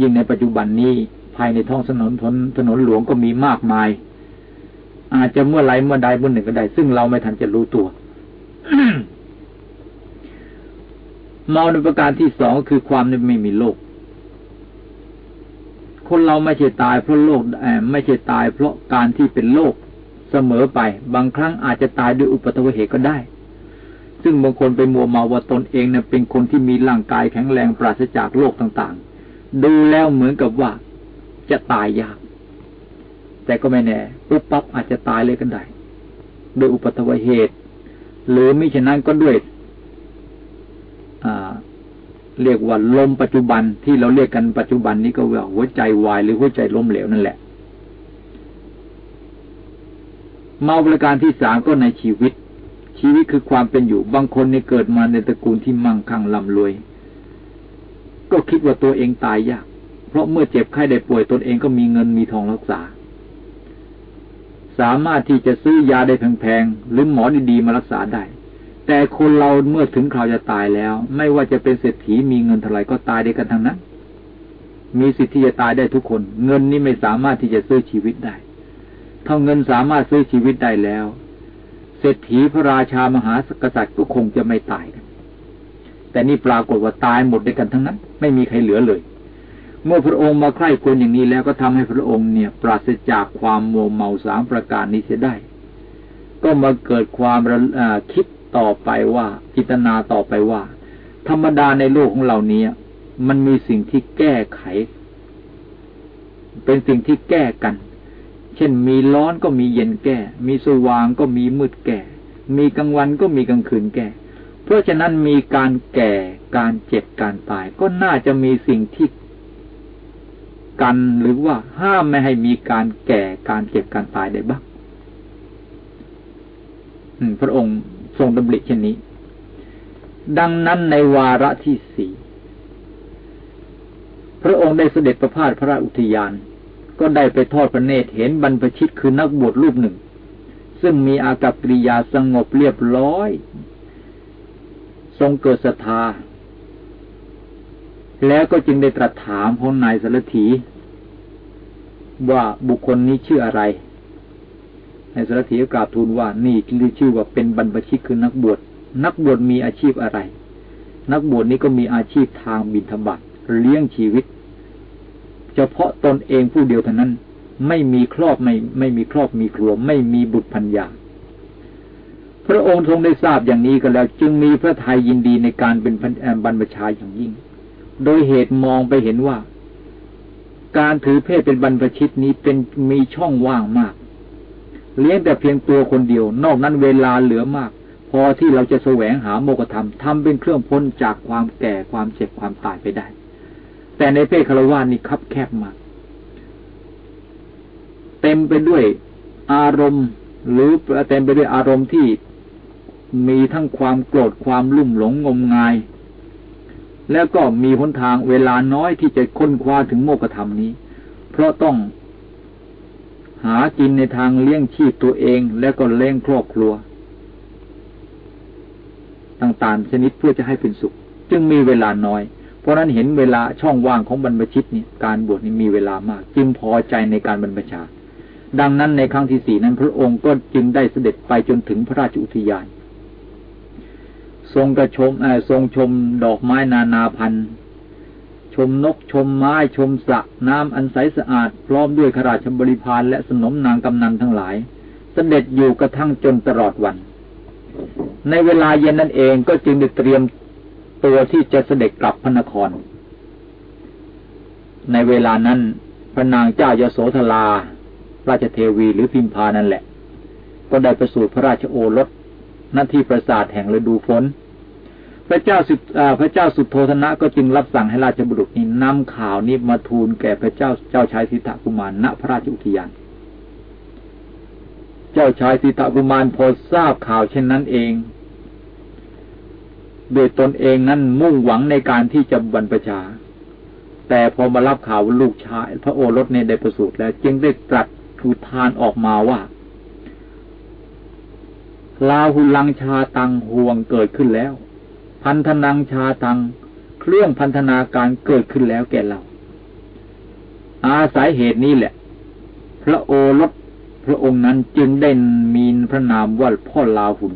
ยิ่งในปัจจุบันนี้ ภายในท้องถนนถนถนนหลวงก็มีมากมาย อาจจะเมื่อไรเมื่อใดเมื่อหนึ่งก็ได้ ซึ่งเราไม่ทันจะรู้ตัวเมาในประการที่สองคือความไม่มีโลก คนเราไม่ใช่ตายเพราะโลกไม่ใช่ตายเพราะการที่เป็นโลกเสมอไป บางครั้งอาจจะตายด้วยอุปัตวเหตุก็ได้ ซึ่งบางคนไปมัวเมาว่าตนเองเนะเป็นคนที่มีร่างกายแข็งแรงปราศจากโรคต่างๆ ดูแล้วเหมือนกับว่า จะตายยาก แต่ก็ไม่แน่ปุ๊บปั๊บอาจจะตายเลยกันได้โดยอุปัตวเหตุ หรือมิฉะนั้นก็ด้วยเรียกว่าลมปัจจุบันที่เราเรียกกันปัจจุบันนี้ก็ว่าหัวใจวายหรือหัวใจล้มเหลวนั่นแหละเมาประการที่สามก็ในชีวิต ชีวิตคือความเป็นอยู่บางคนในเกิดมาในตระกูลที่มั่งคั่งร่ำรวย ก็คิดว่าตัวเองตายยาก ราะเมื่อเจ็บไข้ได้ป่วยตนเองก็มีเงินมีทองรักษา สามารถที่จะซื้อยาได้แพงๆหรือหมอดีๆมารักษาได้ แต่คนเราเมื่อถึงคราวจะตายแล้ว ไม่ว่าจะเป็นเศรษฐีมีเงินเท่าไรก็ตายได้กันทั้งนั้น มีสิทธิ์ที่จะตายได้ทุกคน เงินนี้ไม่สามารถที่จะซื้อชีวิตได้ถ้าเงินสามารถซื้อชีวิตได้แล้ว เศรษฐีพระราชามหากษัตริย์ก็คงจะไม่ตายกันแต่นี่ปรากฏว่าตายหมดด้วยกันทั้งนั้น ไม่มีใครเหลือเลย เมื่อพระองค์มาใคร่ควรอย่างนี้แล้วก็ทำให้พระองค์เนี่ย ปราศจากความโมเมาสามประการนี้เสียได้ ก็มาเกิดความคิดต่อไปว่าจิตนาต่อไปว่า ธรรมดาในโลกของเรานี้มันมีสิ่งที่แก้ไข เป็นสิ่งที่แก้กัน เช่นมีร้อนก็มีเย็นแก้ มีสว่างก็มีมืดแก้มีกลางวันก็มีกลางคืนแก้เพราะฉะนั้นมีการแก่การเจ็บการตาย ก็น่าจะมีสิ่งที่ กันหรือว่าห้ามไม่ให้มีการแก่การเจ็บการตายได้บ้างพระองค์ทรงดำริเช่นนี้ ดังนั้นในวาระที่สี่พระองค์ได้เสด็จประพาสพระอุทยาน ก็ได้ไปทอดพระเนตรเห็นบรรพชิตคือนักบวชรูปหนึ่ง ซึ่งมีอากับกิริยาสงบเรียบร้อย ทรงเกิดศรัทธา แล้วก็จึงได้ตรัสถามพระนายสารถี ว่าบุคคลนี้ชื่ออะไรในสารถีกราบทูลว่านี่คือชื่อว่าเป็นบรรพชิตคือนักบวชนักบวชมีอาชีพอะไร นักบวชนี้ก็มีอาชีพทางบิณฑบาตเลี้ยงชีวิต เฉพาะตนเองผู้เดียวเท่านั้น ไม่มีครอบไม่ไม่มีครอบมีครัว ไม่มีบุตรพัญญาพระองค์ทรงได้ทราบอย่างนี้ก็แล้ว จึงมีพระทัยยินดีในการเป็นบรรพชาอย่างยิ่ง โดยเหตุมองไปเห็นว่า การถือเพศเป็นบรรพชิตนี้เป็นมีช่องว่างมาก เลี้ยงแต่เพียงตัวคนเดียว นอกนั้นเวลาเหลือมาก พอที่เราจะแสวงหาโมกธรรมทำเป็นเครื่องพ้นจากความแก่ความเจ็บความตายไปได้ แต่ในเพศคารวานี่คับแคบมาก เต็มไปด้วยอารมณ์ หรือเต็มไปด้วยอารมณ์ที่มีทั้งความโกรธความลุ่มหลงงมงาย แล้วก็มีหนทางเวลาน้อยที่จะค้นคว้าถึงโมกธรรมนี้ เพราะต้องหากินในทางเลี้ยงชีพตัวเองแล้วก็เลี้ยงครอบครัว ต่างๆ ชนิดเพื่อจะให้เป็นสุข จึงมีเวลาน้อย เพราะนั้นเห็นเวลาช่องว่างของบรรพชิตเนี่ยการบวชนี่มีเวลามาก จึงพอใจในการบรรพชา ดังนั้นในครั้งที่สี่นั้นพระองค์ก็จึงได้เสด็จไปจนถึงพระราชอุทยาน ทรงกระชมทรงชมดอกไม้นานาพันธุ์ชมนกชมไม้ชมสระน้ำอันใสสะอาด พร้อมด้วยขราชบริพารและสนมนางกำนันทั้งหลายเสด็จอยู่กระทั่งจนตลอดวัน ในเวลาเย็นนั่นเองก็จึงได้เตรียมตัวที่จะเสด็จกลับพระนคร ในเวลานั้นพระนางเจ้ายโสธรา ราชเทวีหรือพิมพานั่นแหละ ก็ได้ประสูติพระราชโอรสณที่ปราสาทแห่งฤดูฝน พระเจ้าสุพระเจ้าสุโธธนะก็จึงรับสั่งให้ราชบุรุษนี้นำข่าวนี้มาทูลแก่พระเจ้าเจ้าชายสิทธกุมารณพระราชอุทยาน เจ้าชายสิทธกุมารพอทราบข่าวเช่นนั้นเองโดยตนเองนั้นมุ่งหวังในการที่จะบรรพชา แต่พอมารับข่าวว่าลูกชาย พระโอรสในได้ประสูติแล้ว จึงได้ตรัสทูทานออกมาว่าลาหุลังชาตังห่วงเกิดขึ้นแล้ว พันธนังชาตัง เครื่องพันธนาการเกิดขึ้นแล้วแก่เรา อาศัยเหตุนี้แหละ พระโอรสพระองค์นั้นจึงได้มีพระนามว่าพ่อลาหุน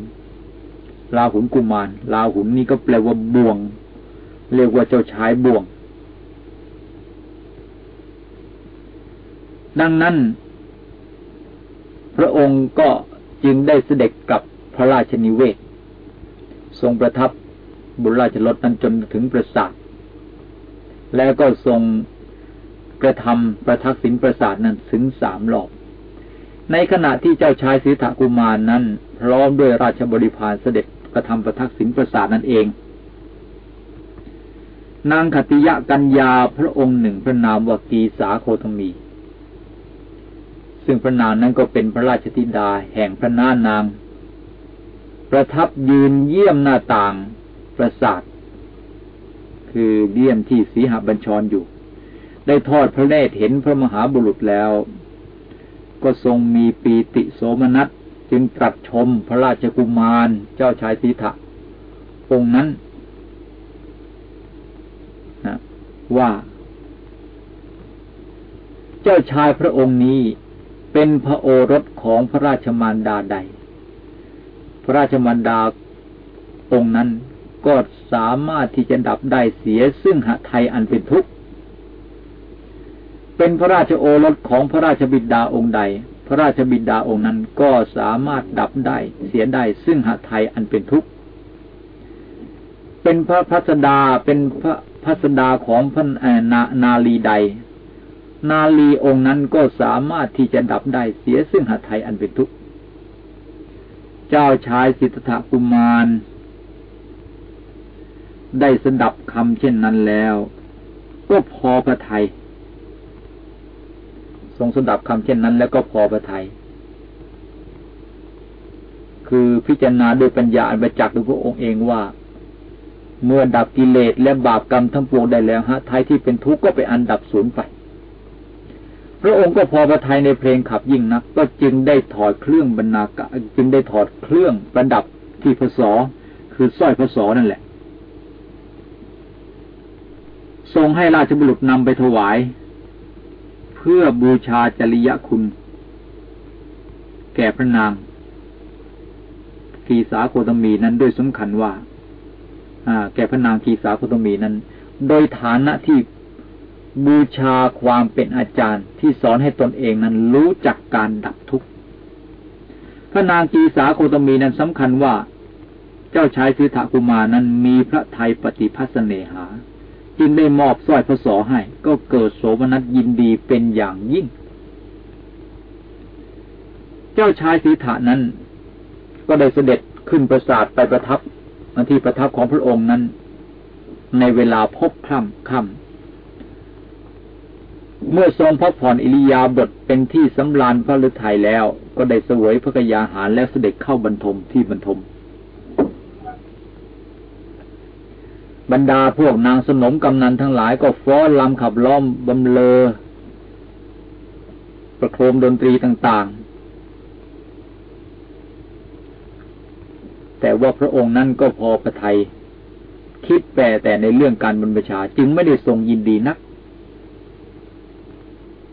ลาหุนกุมาร ลาหุนนี่ก็แปลว่าบ่วง เรียกว่าเจ้าชายบ่วง ดังนั้น พระองค์ก็จึงได้เสด็จกับพระราชนิเวศ ทรงประทับ บุราชรถนั้นจนถึงประสาท แล้วก็ทรงกระทำประทักษิณประสาทนั้นถึงสามรอบ ในขณะที่เจ้าชายสิทธกุมารนนั้น พร้อมด้วยราชบริพารเสด็จกระทำประทักษิณประสาทนั่นเอง นางขติยะกัญญาพระองค์หนึ่งพระนามวากีสาโคธมี ซึ่งพระนางนั้นก็เป็นพระราชธิดาแห่งพระนานางประทับยืนเยี่ยมหน้าต่าง ปราสาท คือเลี่ยมที่สีหบัญชรอยู่ ได้ทอดพระเนตรเห็นพระมหาบุรุษแล้ว ก็ทรงมีปีติโสมนัสจึงตรัสชมพระราชกุมารเจ้าชายสีทะองค์นั้นนะว่า เจ้าชายพระองค์นี้เป็นพระโอรสของพระราชมารดาใด พระราชมารดาองค์นั้น ก็สามารถที่จะดับได้เสียซึ่งหะไทยอันเป็นทุกข์ เป็นพระราชโอรสของพระราชบิดาองค์ใด พระราชบิดาองค์นั้นก็สามารถดับได้เสียได้ซึ่งหะไทยอันเป็นทุกข์ เป็นพระพัสดาเป็นพระพัสดาของพระนานาลีใด นาลีองค์นั้นก็สามารถที่จะดับได้เสียซึ่งหทัยอันเป็นทุกข์ เจ้าชายสิทธัตถกุมาร ได้สดับคำเช่นนั้นแล้ว ก็พอพระทยัยทรงสดับคำเช่นนั้น แล้วก็พอพระทยัยคือพิจารณาด้วยปัญญาอันประจักษ์ด้วยพระองค์เองว่า เมื่อดับกิเลสและบาปกรรมทั้งปวงได้แล้วฮะท้ายที่เป็นทุกข์ก็ไปอันดับศูนย์ไป พระองค์ก็พอประทัยในเพลงขับยิ่งนัก ก็จึงได้ถอดเครื่องบรรณากะจึงได้ถอดเครื่องประดับที่พระศคือสร้อยพระศนั่นแหละ ทรงให้ราชบุรุษนำไปถวาย เพื่อบูชาจริยคุณ แก่พระนางกีสาโคตมีนั้นด้วยสำคัญว่าแก่พระนางกีสาโคตมีนั้น โดยฐานะที่บูชาความเป็นอาจารย์ที่สอนให้ตนเองนั้นรู้จักการดับทุกข์พระนางกีสาโคตมีนั้นสำคัญว่า เจ้าชายสิทธกุมารนั้นมีพระไทยปฏิพัสเนหา จึงได้มอบสร้อยพระสอให้ ก็เกิดโสมนัสยินดีเป็นอย่างยิ่ง เจ้าชายสิทธานั้น ก็ได้เสด็จขึ้นประสาทไปประทับที่ประทับของพระองค์นั้น ในเวลาพบค่ำค่ำเมื่อทรงพักผ่อนอิริยาบถเป็นที่สำราญพระฤทัยแล้ว ก็ได้เสวยพระกยาหารแล้วเสด็จเข้าบรรทมที่บรรทม บรรดาพวกนางสนมกำนันทั้งหลายก็ฟ้อนลำขับล้อมบำเลอ ประโคมดนตรีต่าง ๆ แต่ว่าพระองค์นั้นก็พอประทัยคิดแปรแต่ในเรื่องการบรรพชาจึงไม่ได้ทรงยินดีนัก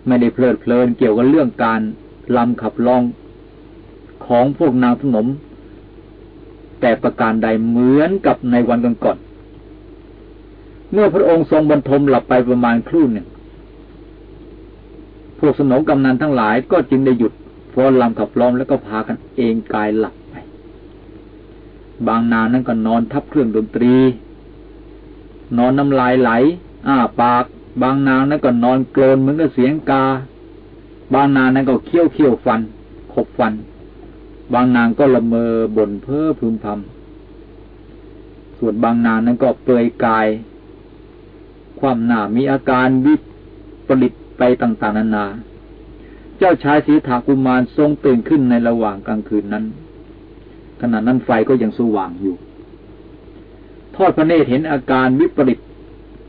ไม่ได้เพลิดเพลินเกี่ยวกับเรื่องการลำขับล้องของพวกนางสนม แต่ประการใดเหมือนกับในวันก่อน เมื่อพระองค์ทรงบรรทมหลับไปประมาณครู่หนึ่งพวกสนมกำนันทั้งหลายก็จึงได้หยุดพอนลำขับล้อมแล้วก็พากันเองกายหลับไป บางนานั้นก็นอนทับเครื่องดนตรี นอนน้ำลายไหล อ้าปาก บางนางนั้นก็นอนโกลนเหมือนกับเสียงกา บางนางนั้นก็เคี้ยวเคี้ยวฟัน ขบฟัน บางนางก็ละเมอบ่นเพ้อพึมพำส่วนบางนางนั้นก็เปลือยกาย ความหน้ามีอาการวิปริตไปต่างๆนานา เจ้าชายสีถากุมารทรงตื่นขึ้นในระหว่างกลางคืนนั้น ขณะนั้นไฟก็ยังสว่างอยู่ ทอดพระเนตรเห็นอาการวิปริต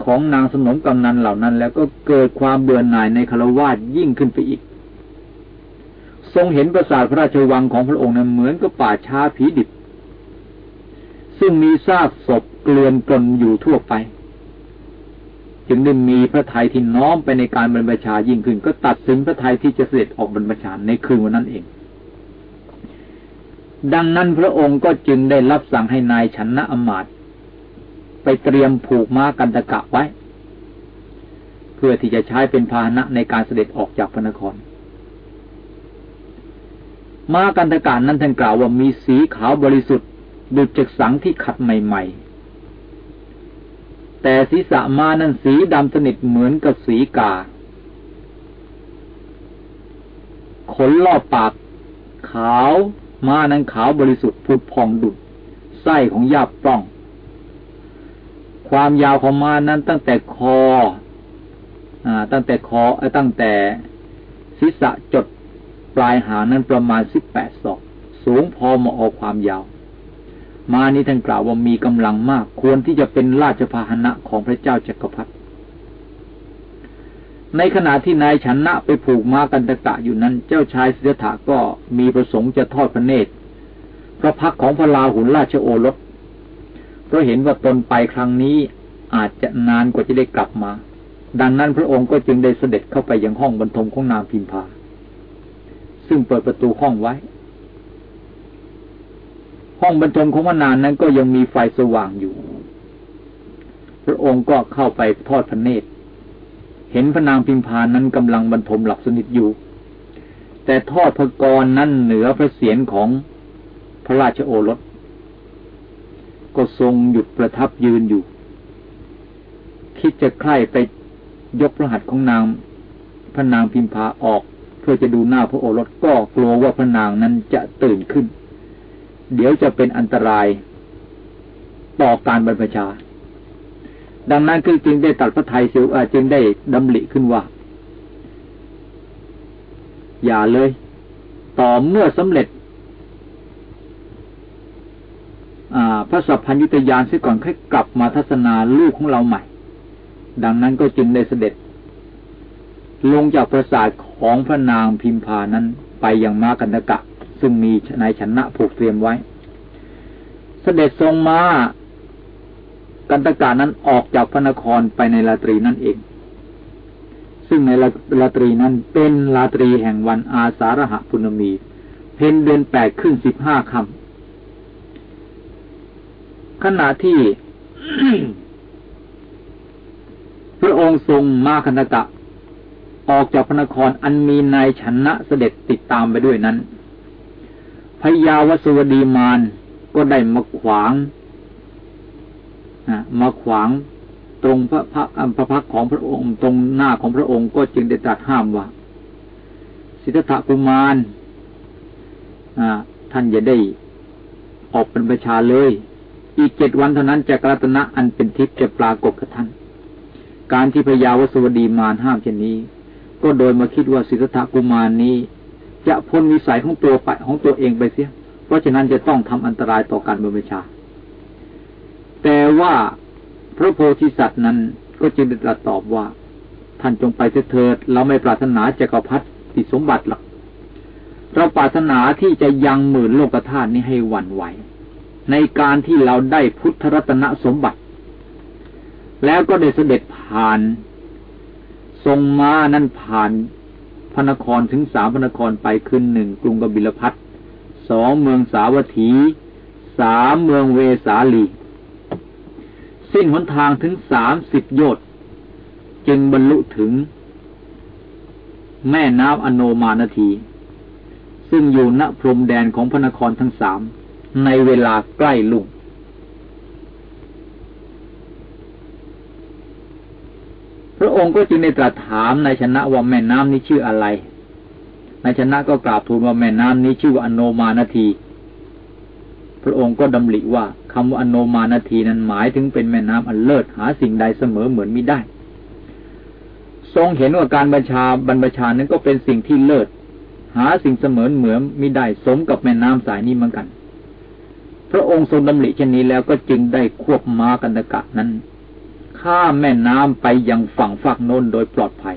ของนางสนมกำนันเหล่านั้น แล้วก็เกิดความเบื่อหน่ายในคารวาสยิ่งขึ้นไปอีก ทรงเห็นปราสาทพระราชวังของพระองค์นั้นเหมือนกับป่าช้าผีดิบ ซึ่งมีซากศพเกลื่อนกลนอยู่ทั่วไป จึงได้มีพระทัยที่น้อมไปในการบรรพชายิ่งขึ้น ก็ตัดสินพระทัยที่จะเสด็จออกบรรพชาในคืนวันนั้นเอง ดังนั้นพระองค์ก็จึงได้รับสั่งให้นายชนะอมาตไปเตรียมผูกม้ากันตะกะไว้ เพื่อที่จะใช้เป็นพาหนะในการเสด็จออกจากพระนครม้ากันตะกะนั้นท่านกล่าวว่ามีสีขาวบริสุทธิ์ดุจจากสังที่ขัดใหม่ ๆ แต่ศีรษะม้านั้นสีดำสนิทเหมือนกับสีกา ขนรอบปากขาวม้านั้นขาวบริสุทธิ์ผุดพองดุดไส้ของยาบปล้อง ความยาวของม้านั้นตั้งแต่คออตั้งแต่คอตั้งแต่ศีรษะจดปลายหางนั้นประมาณสิบแปดศอก สูงพอเหมาะออกความยาว ม้านี้ท่านกล่าวว่ามีกำลังมาก ควรที่จะเป็นราชพาหนะของพระเจ้าจักรพรรดิในขณะที่นายชนะไปผูกม้ากันตะกะอยู่นั้น เจ้าชายสิทธัตถะก็มีประสงค์จะทอดพระเนตรพระพักของพระลาหุนราชโอรสเพราะเห็นว่าตนไปครั้งนี้อาจจะนานกว่าจะได้กลับมา ดังนั้นพระองค์ก็จึงได้เสด็จเข้าไปยังห้องบรรทมของนางพิมพา ซึ่งเปิดประตูห้องไว้ ห้องบรรทมของพระนานนั้นก็ยังมีไฟสว่างอยู่ พระองค์ก็เข้าไปทอดพระเนตร เห็นพระนางพิมพานั้นกำลังบรรทมหลับสนิทอยู่ แต่ทอดพระกรนั้นเหนือพระเศียรของพระราชโอรส ก็ทรงหยุดประทับยืนอยู่ คิดจะใคร่ไปยกพระหัตถ์ของนาง พระนางพิมพาออก เพื่อจะดูหน้าพระโอรสก็กลัวว่าพระนางนั้นจะตื่นขึ้น เดี๋ยวจะเป็นอันตรายต่อการบรรพชา ดังนั้นคือจึงได้ตัดพระไทยเสียจึงได้ดำริขึ้นว่า อย่าเลย ต่อเมื่อสำเร็จพระสัพพัญยุตยานเสียก่อนค่อยกลับมาทัศนาลูกของเราใหม่ ดังนั้นก็จึงได้เสด็จ ลงจากปราสาทของพระนางพิมพานั้นไปยังมากันตะกะ ซึ่งมีนายชนะผูกเตรียมไว้ เสด็จทรงมากันตกานั้นออกจากพระนครไปในราตรีนั่นเอง ซึ่งในราตรีนั้นเป็นราตรีแห่งวันอาสาฬหปุณมี เพนเดือนแปดขึ้นสิบห้าคำขณะที่พระองค์ทรงมาคันตกะออกจากพระนครอันมีนายชนะเสด็จติดตามไปด้วยนั้น พยาวสวดีมานก็ได้มาขวางมาขวางตรงพระพระพระพักของพระองค์ตรงหน้าของพระองค์ก็จึงได้ตรัสห้ามว่าสิทธัตถกุมารท่านอย่าได้ออกเป็นประชาเลย อีกเจ็ดวันเท่านั้นจะกรัตนะอันเป็นทิพย์จะปรากฏกับท่าน การที่พยาวสวดีมารห้ามเช่นนี้ ก็โดยมาคิดว่าสิทธัตถกุมารนี้ จะพ้นวิสัยของตัวไปของตัวเองไปเสีย เพราะฉะนั้นจะต้องทำอันตรายต่อการบรรพชา แต่ว่าพระโพธิสัตว์นั้นก็จึงได้ตรัสตอบว่า ท่านจงไปเถิด เราไม่ปรารถนาจักรพรรดิสมบัติหรอกเราปรารถนาที่จะยังหมื่นโลกธาตุนี้ให้หวั่นไหว ในการที่เราได้พุทธรัตนสมบัติ แล้วก็ได้เสด็จผ่าน ทรงมานั้นผ่าน พระนครถึงสามพระนครไปขึ้นหนึ่งกรุงกบิลพัทสองเมืองสาวัตถีสามเมืองเวสาลี สิ้นหนทางถึงสามสิบโยชน์จึงบรรลุถึง แม่น้ำอโนมานาที ซึ่งอยู่ณพรมแดนของพระนครทั้งสามในเวลาใกล้ลุ่ง พระองค์ก็จึงได้ตรัสถามนายชนะว่าแม่น้ำนี้ชื่ออะไรนายชนะก็กราบทูลว่าแม่น้ำนี้ชื่อว่าอโนมานาที พระองค์ก็ดำริว่าคำว่าอโนมานาทีนั้นหมายถึงเป็นแม่น้ำอันเลิศหาสิ่งใดเสมอเหมือนมิได้ ทรงเห็นว่าการบัญชาบรรพชานั้นก็เป็นสิ่งที่เลิศ หาสิ่งเสมอเหมือนมิได้สมกับแม่น้ำสายนี้เหมือนกัน พระองค์ทรงดำริเช่นนี้แล้วก็จึงได้ควบม้ากันตะกะนั้น ข้ามแม่น้ำไปยังฝั่งฝากโน้นโดยปลอดภัย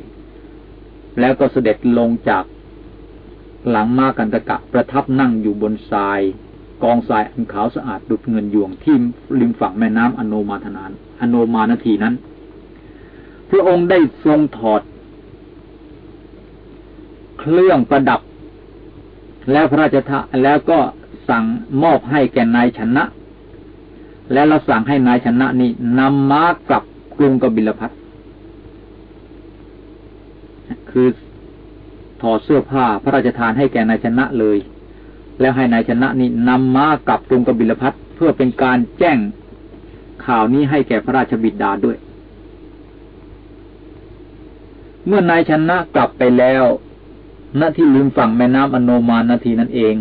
แล้วก็เสด็จลงจากหลังม้ากันตะกะประทับนั่งอยู่บนทราย กองทรายอันขาวสะอาดดุดเงินยวงที่ริมฝั่งแม่น้ำอโนมาธนานอโนมานาทีนั้น พระองค์ได้ทรงถอด เครื่องประดับ แล้วพระราชทานแล้วก็สั่งมอบให้แก่นายชนะ และเราสั่งให้นายชนะนี้นำม้ากลับ กรุงกบิลพัทคือถอดเสื้อผ้าพระราชทานให้แก่นายชนะเลย แล้วให้นายชนะนี้นำม้ากลับกรุงกบิลพัทเพื่อเป็นการแจ้งข่าวนี้ให้แก่พระราชบิดาด้วย เมื่อนายชนะกลับไปแล้วณที่ลืมฝั่งแม่น้ำอโนมานนาทีนั้นเอง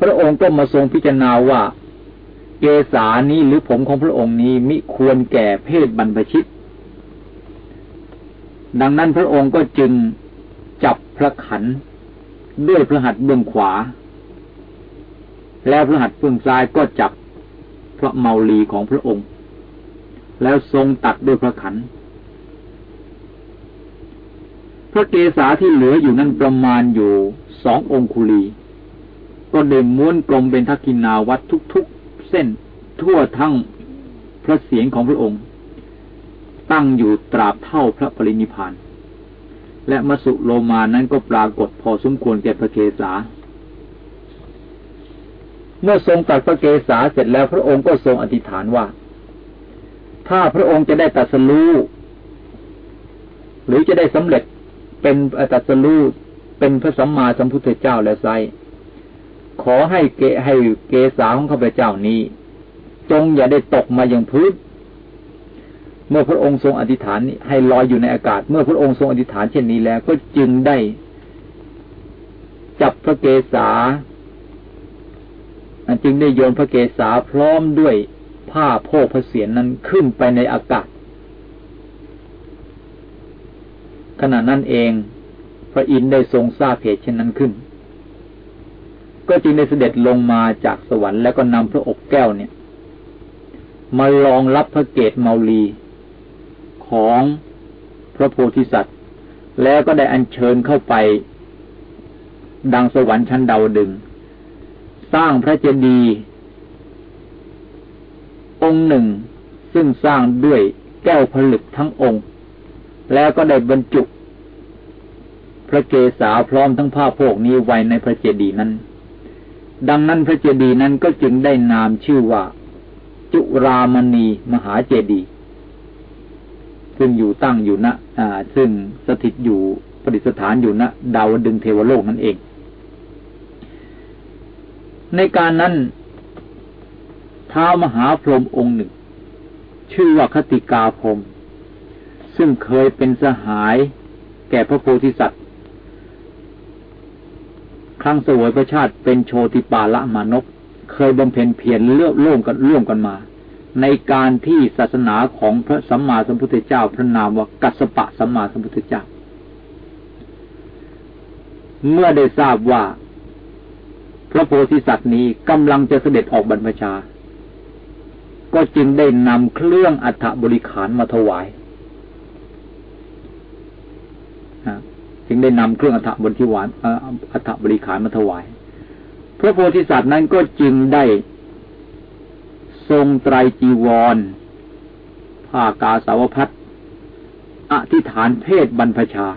พระองค์ก็มาทรงพิจารณาว่า เกษานี้หรือผมของพระองค์นี้มิควรแก่เพศบรรพชิต ดังนั้นพระองค์ก็จึงจับพระขันด้วยพระหัตถ์เบื้องขวา แล้วพระหัตถ์เบื้องซ้ายก็จับพระเมาลีของพระองค์ แล้วทรงตัดด้วยพระขันพระเกศาที่เหลืออยู่นั้นประมาณอยู่สององคุลี ก็เดินม้วนกลมเป็นทักกินาวัดทุกๆ เส้นทั่วทั้งพระเสียงของพระองค์ ตั้งอยู่ตราบเท่าพระปรินิพาน และมสุโลมานั้นก็ปรากฏพอสมควรแก่พระเกศาเมื่อทรงตัดพระเกศาเสร็จแล้วพระองค์ก็ทรงอธิษฐานว่า ถ้าพระองค์จะได้ตัดสู้หรือจะได้สำเร็จเป็นตัดสู้เป็นพระสัมมาสัมพุทธเจ้าแล้วไซ ขอให้เกให้เกศาของข้าพเจ้านี้ จงอย่าได้ตกมาอย่างพื้นเมื่อพระองค์ทรงอธิษฐานให้ลอยอยู่ในอากาศ เมื่อพระองค์ทรงอธิษฐานเช่นนี้แล้ว ก็จึงได้ จับพระเกศาจึงได้โยนพระเกศาพร้อมด้วยผ้าโพกพระเศียรนั้นขึ้นไปในอากาศ ขณะนั้นเอง พระอินทร์ได้ทรงทราบเหตุเช่นนั้นขึ้น ก็จึงได้เสด็จลงมาจากสวรรค์แล้วก็นำพระอบแก้วเนี่ย มาลองรับพระเกศเมาลีของพระโพธิสัตว์ แล้วก็ได้อัญเชิญเข้าไป ดังสวรรค์ชั้นดาวดึง สร้างพระเจดีย์องค์หนึ่ง ซึ่งสร้างด้วยแก้วผลึกทั้งองค์ แล้วก็ได้บรรจุพระเกศาพร้อมทั้งผ้าโพกนี้ไว้ในพระเจดีย์นั้น ดังนั้นพระเจดีย์นั้นก็จึงได้นามชื่อว่า จุรามณีมหาเจดีย์ซึ่งอยู่ตั้งอยู่ณอ่าซึ่งสถิตอยู่ประดิษฐานอยู่ณดาวดึงเทวโลกนั่นเอง ในการนั้นท้ามหาพรหมองค์หนึ่ง ชื่อว่าคติกาพรหมซึ่งเคยเป็นสหายแก่พระโพธิสัตว์ ครั้งสวยพระชาติเป็นโชติปาละมานกเคยบำเพ็ญเพียรเลื่อร่วมกันร่วมกันมา ในการที่ศาสนาของพระสัมมาสัมพุทธเจ้าพระนามว่ากัสปะสัมมาสัมพุทธเจ้า เมื่อได้ทราบว่า พระโพธิสัตว์นี้กำลังจะเสด็จออกบรรพชา ก็จึงได้นำเครื่องอัฐบริขารมาถวาย จึงได้นำเครื่องอัฐบริวารอัฐบริขารมาถวาย พระโพธิสัตว์นั้นก็จึงได้ ทรงไตรจีวรผ้ากาสาวพัดอธิษฐานเพศบรรพชา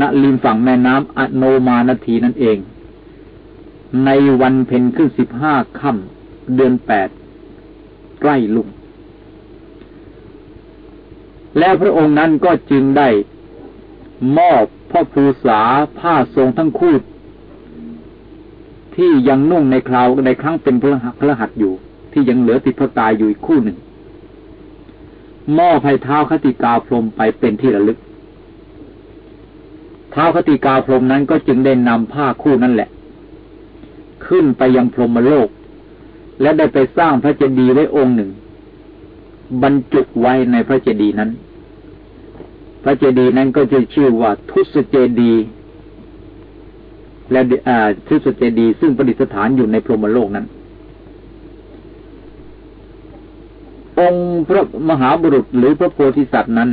ณริมฝั่งแม่น้ำอโนมานาทีนั่นเอง ในวันเพ็ญขึ้นสิบห้าค่ำเดือนแปดใกล้ลุง แล้วพระองค์นั้นก็จึงได้ มอบพ่อภูษาผ้าทรงทั้งคู่ที่ยังนุ่งในคราวในครั้งเป็นพระหัพระหัตอยู่ ที่ยังเหลือติดพระกายอยู่อีกคู่หนึ่ง มอบให้เท้าคติกาพรมไปเป็นที่ระลึกเท้าคติกาพรมนั้นก็จึงได้นำผ้าคู่นั่นแหละ ขึ้นไปยังพรหมโลก และได้ไปสร้างพระเจดีย์ไว้องค์หนึ่ง บรรจุไว้ในพระเจดีย์นั้น พระเจดีย์นั้นก็จะชื่อว่าทุสเจดีย์และทิสเจดีซึ่งประดิษฐานอยู่ในพรหมโลกนั้น องค์พระมหาบุรุษหรือพระโพธิสัตว์นั้น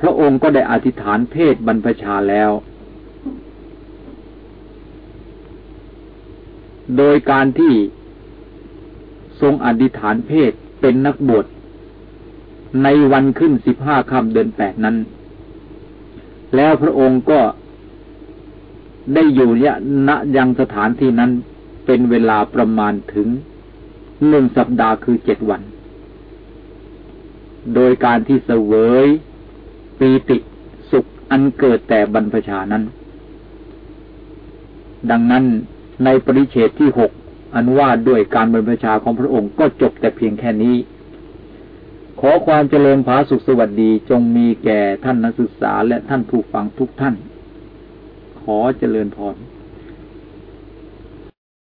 พระองค์ก็ได้อธิษฐานเพศบรรพชาแล้ว โดยการที่ทรงอธิษฐานเพศ เป็นนักบวชในวันขึ้นสิบห้าค่ำเดือนแปดนั้น แล้วพระองค์ก็ได้อยู่ยะณยังสถานที่นั้นเป็นเวลาประมาณถึงหนึ่งสัปดาห์คือเจ็ดวัน โดยการที่เสวยปีติสุขอันเกิดแต่บรรพชานั้น ดังนั้นในปริเชตที่หก อันว่าด้วยการบรรพชาของพระองค์ก็จบแต่เพียงแค่นี้ ขอความเจริญผาสุขสวัสดีจงมีแก่ท่านนักศึกษาและท่านผู้ฟังทุกท่าน ขอเจริญพร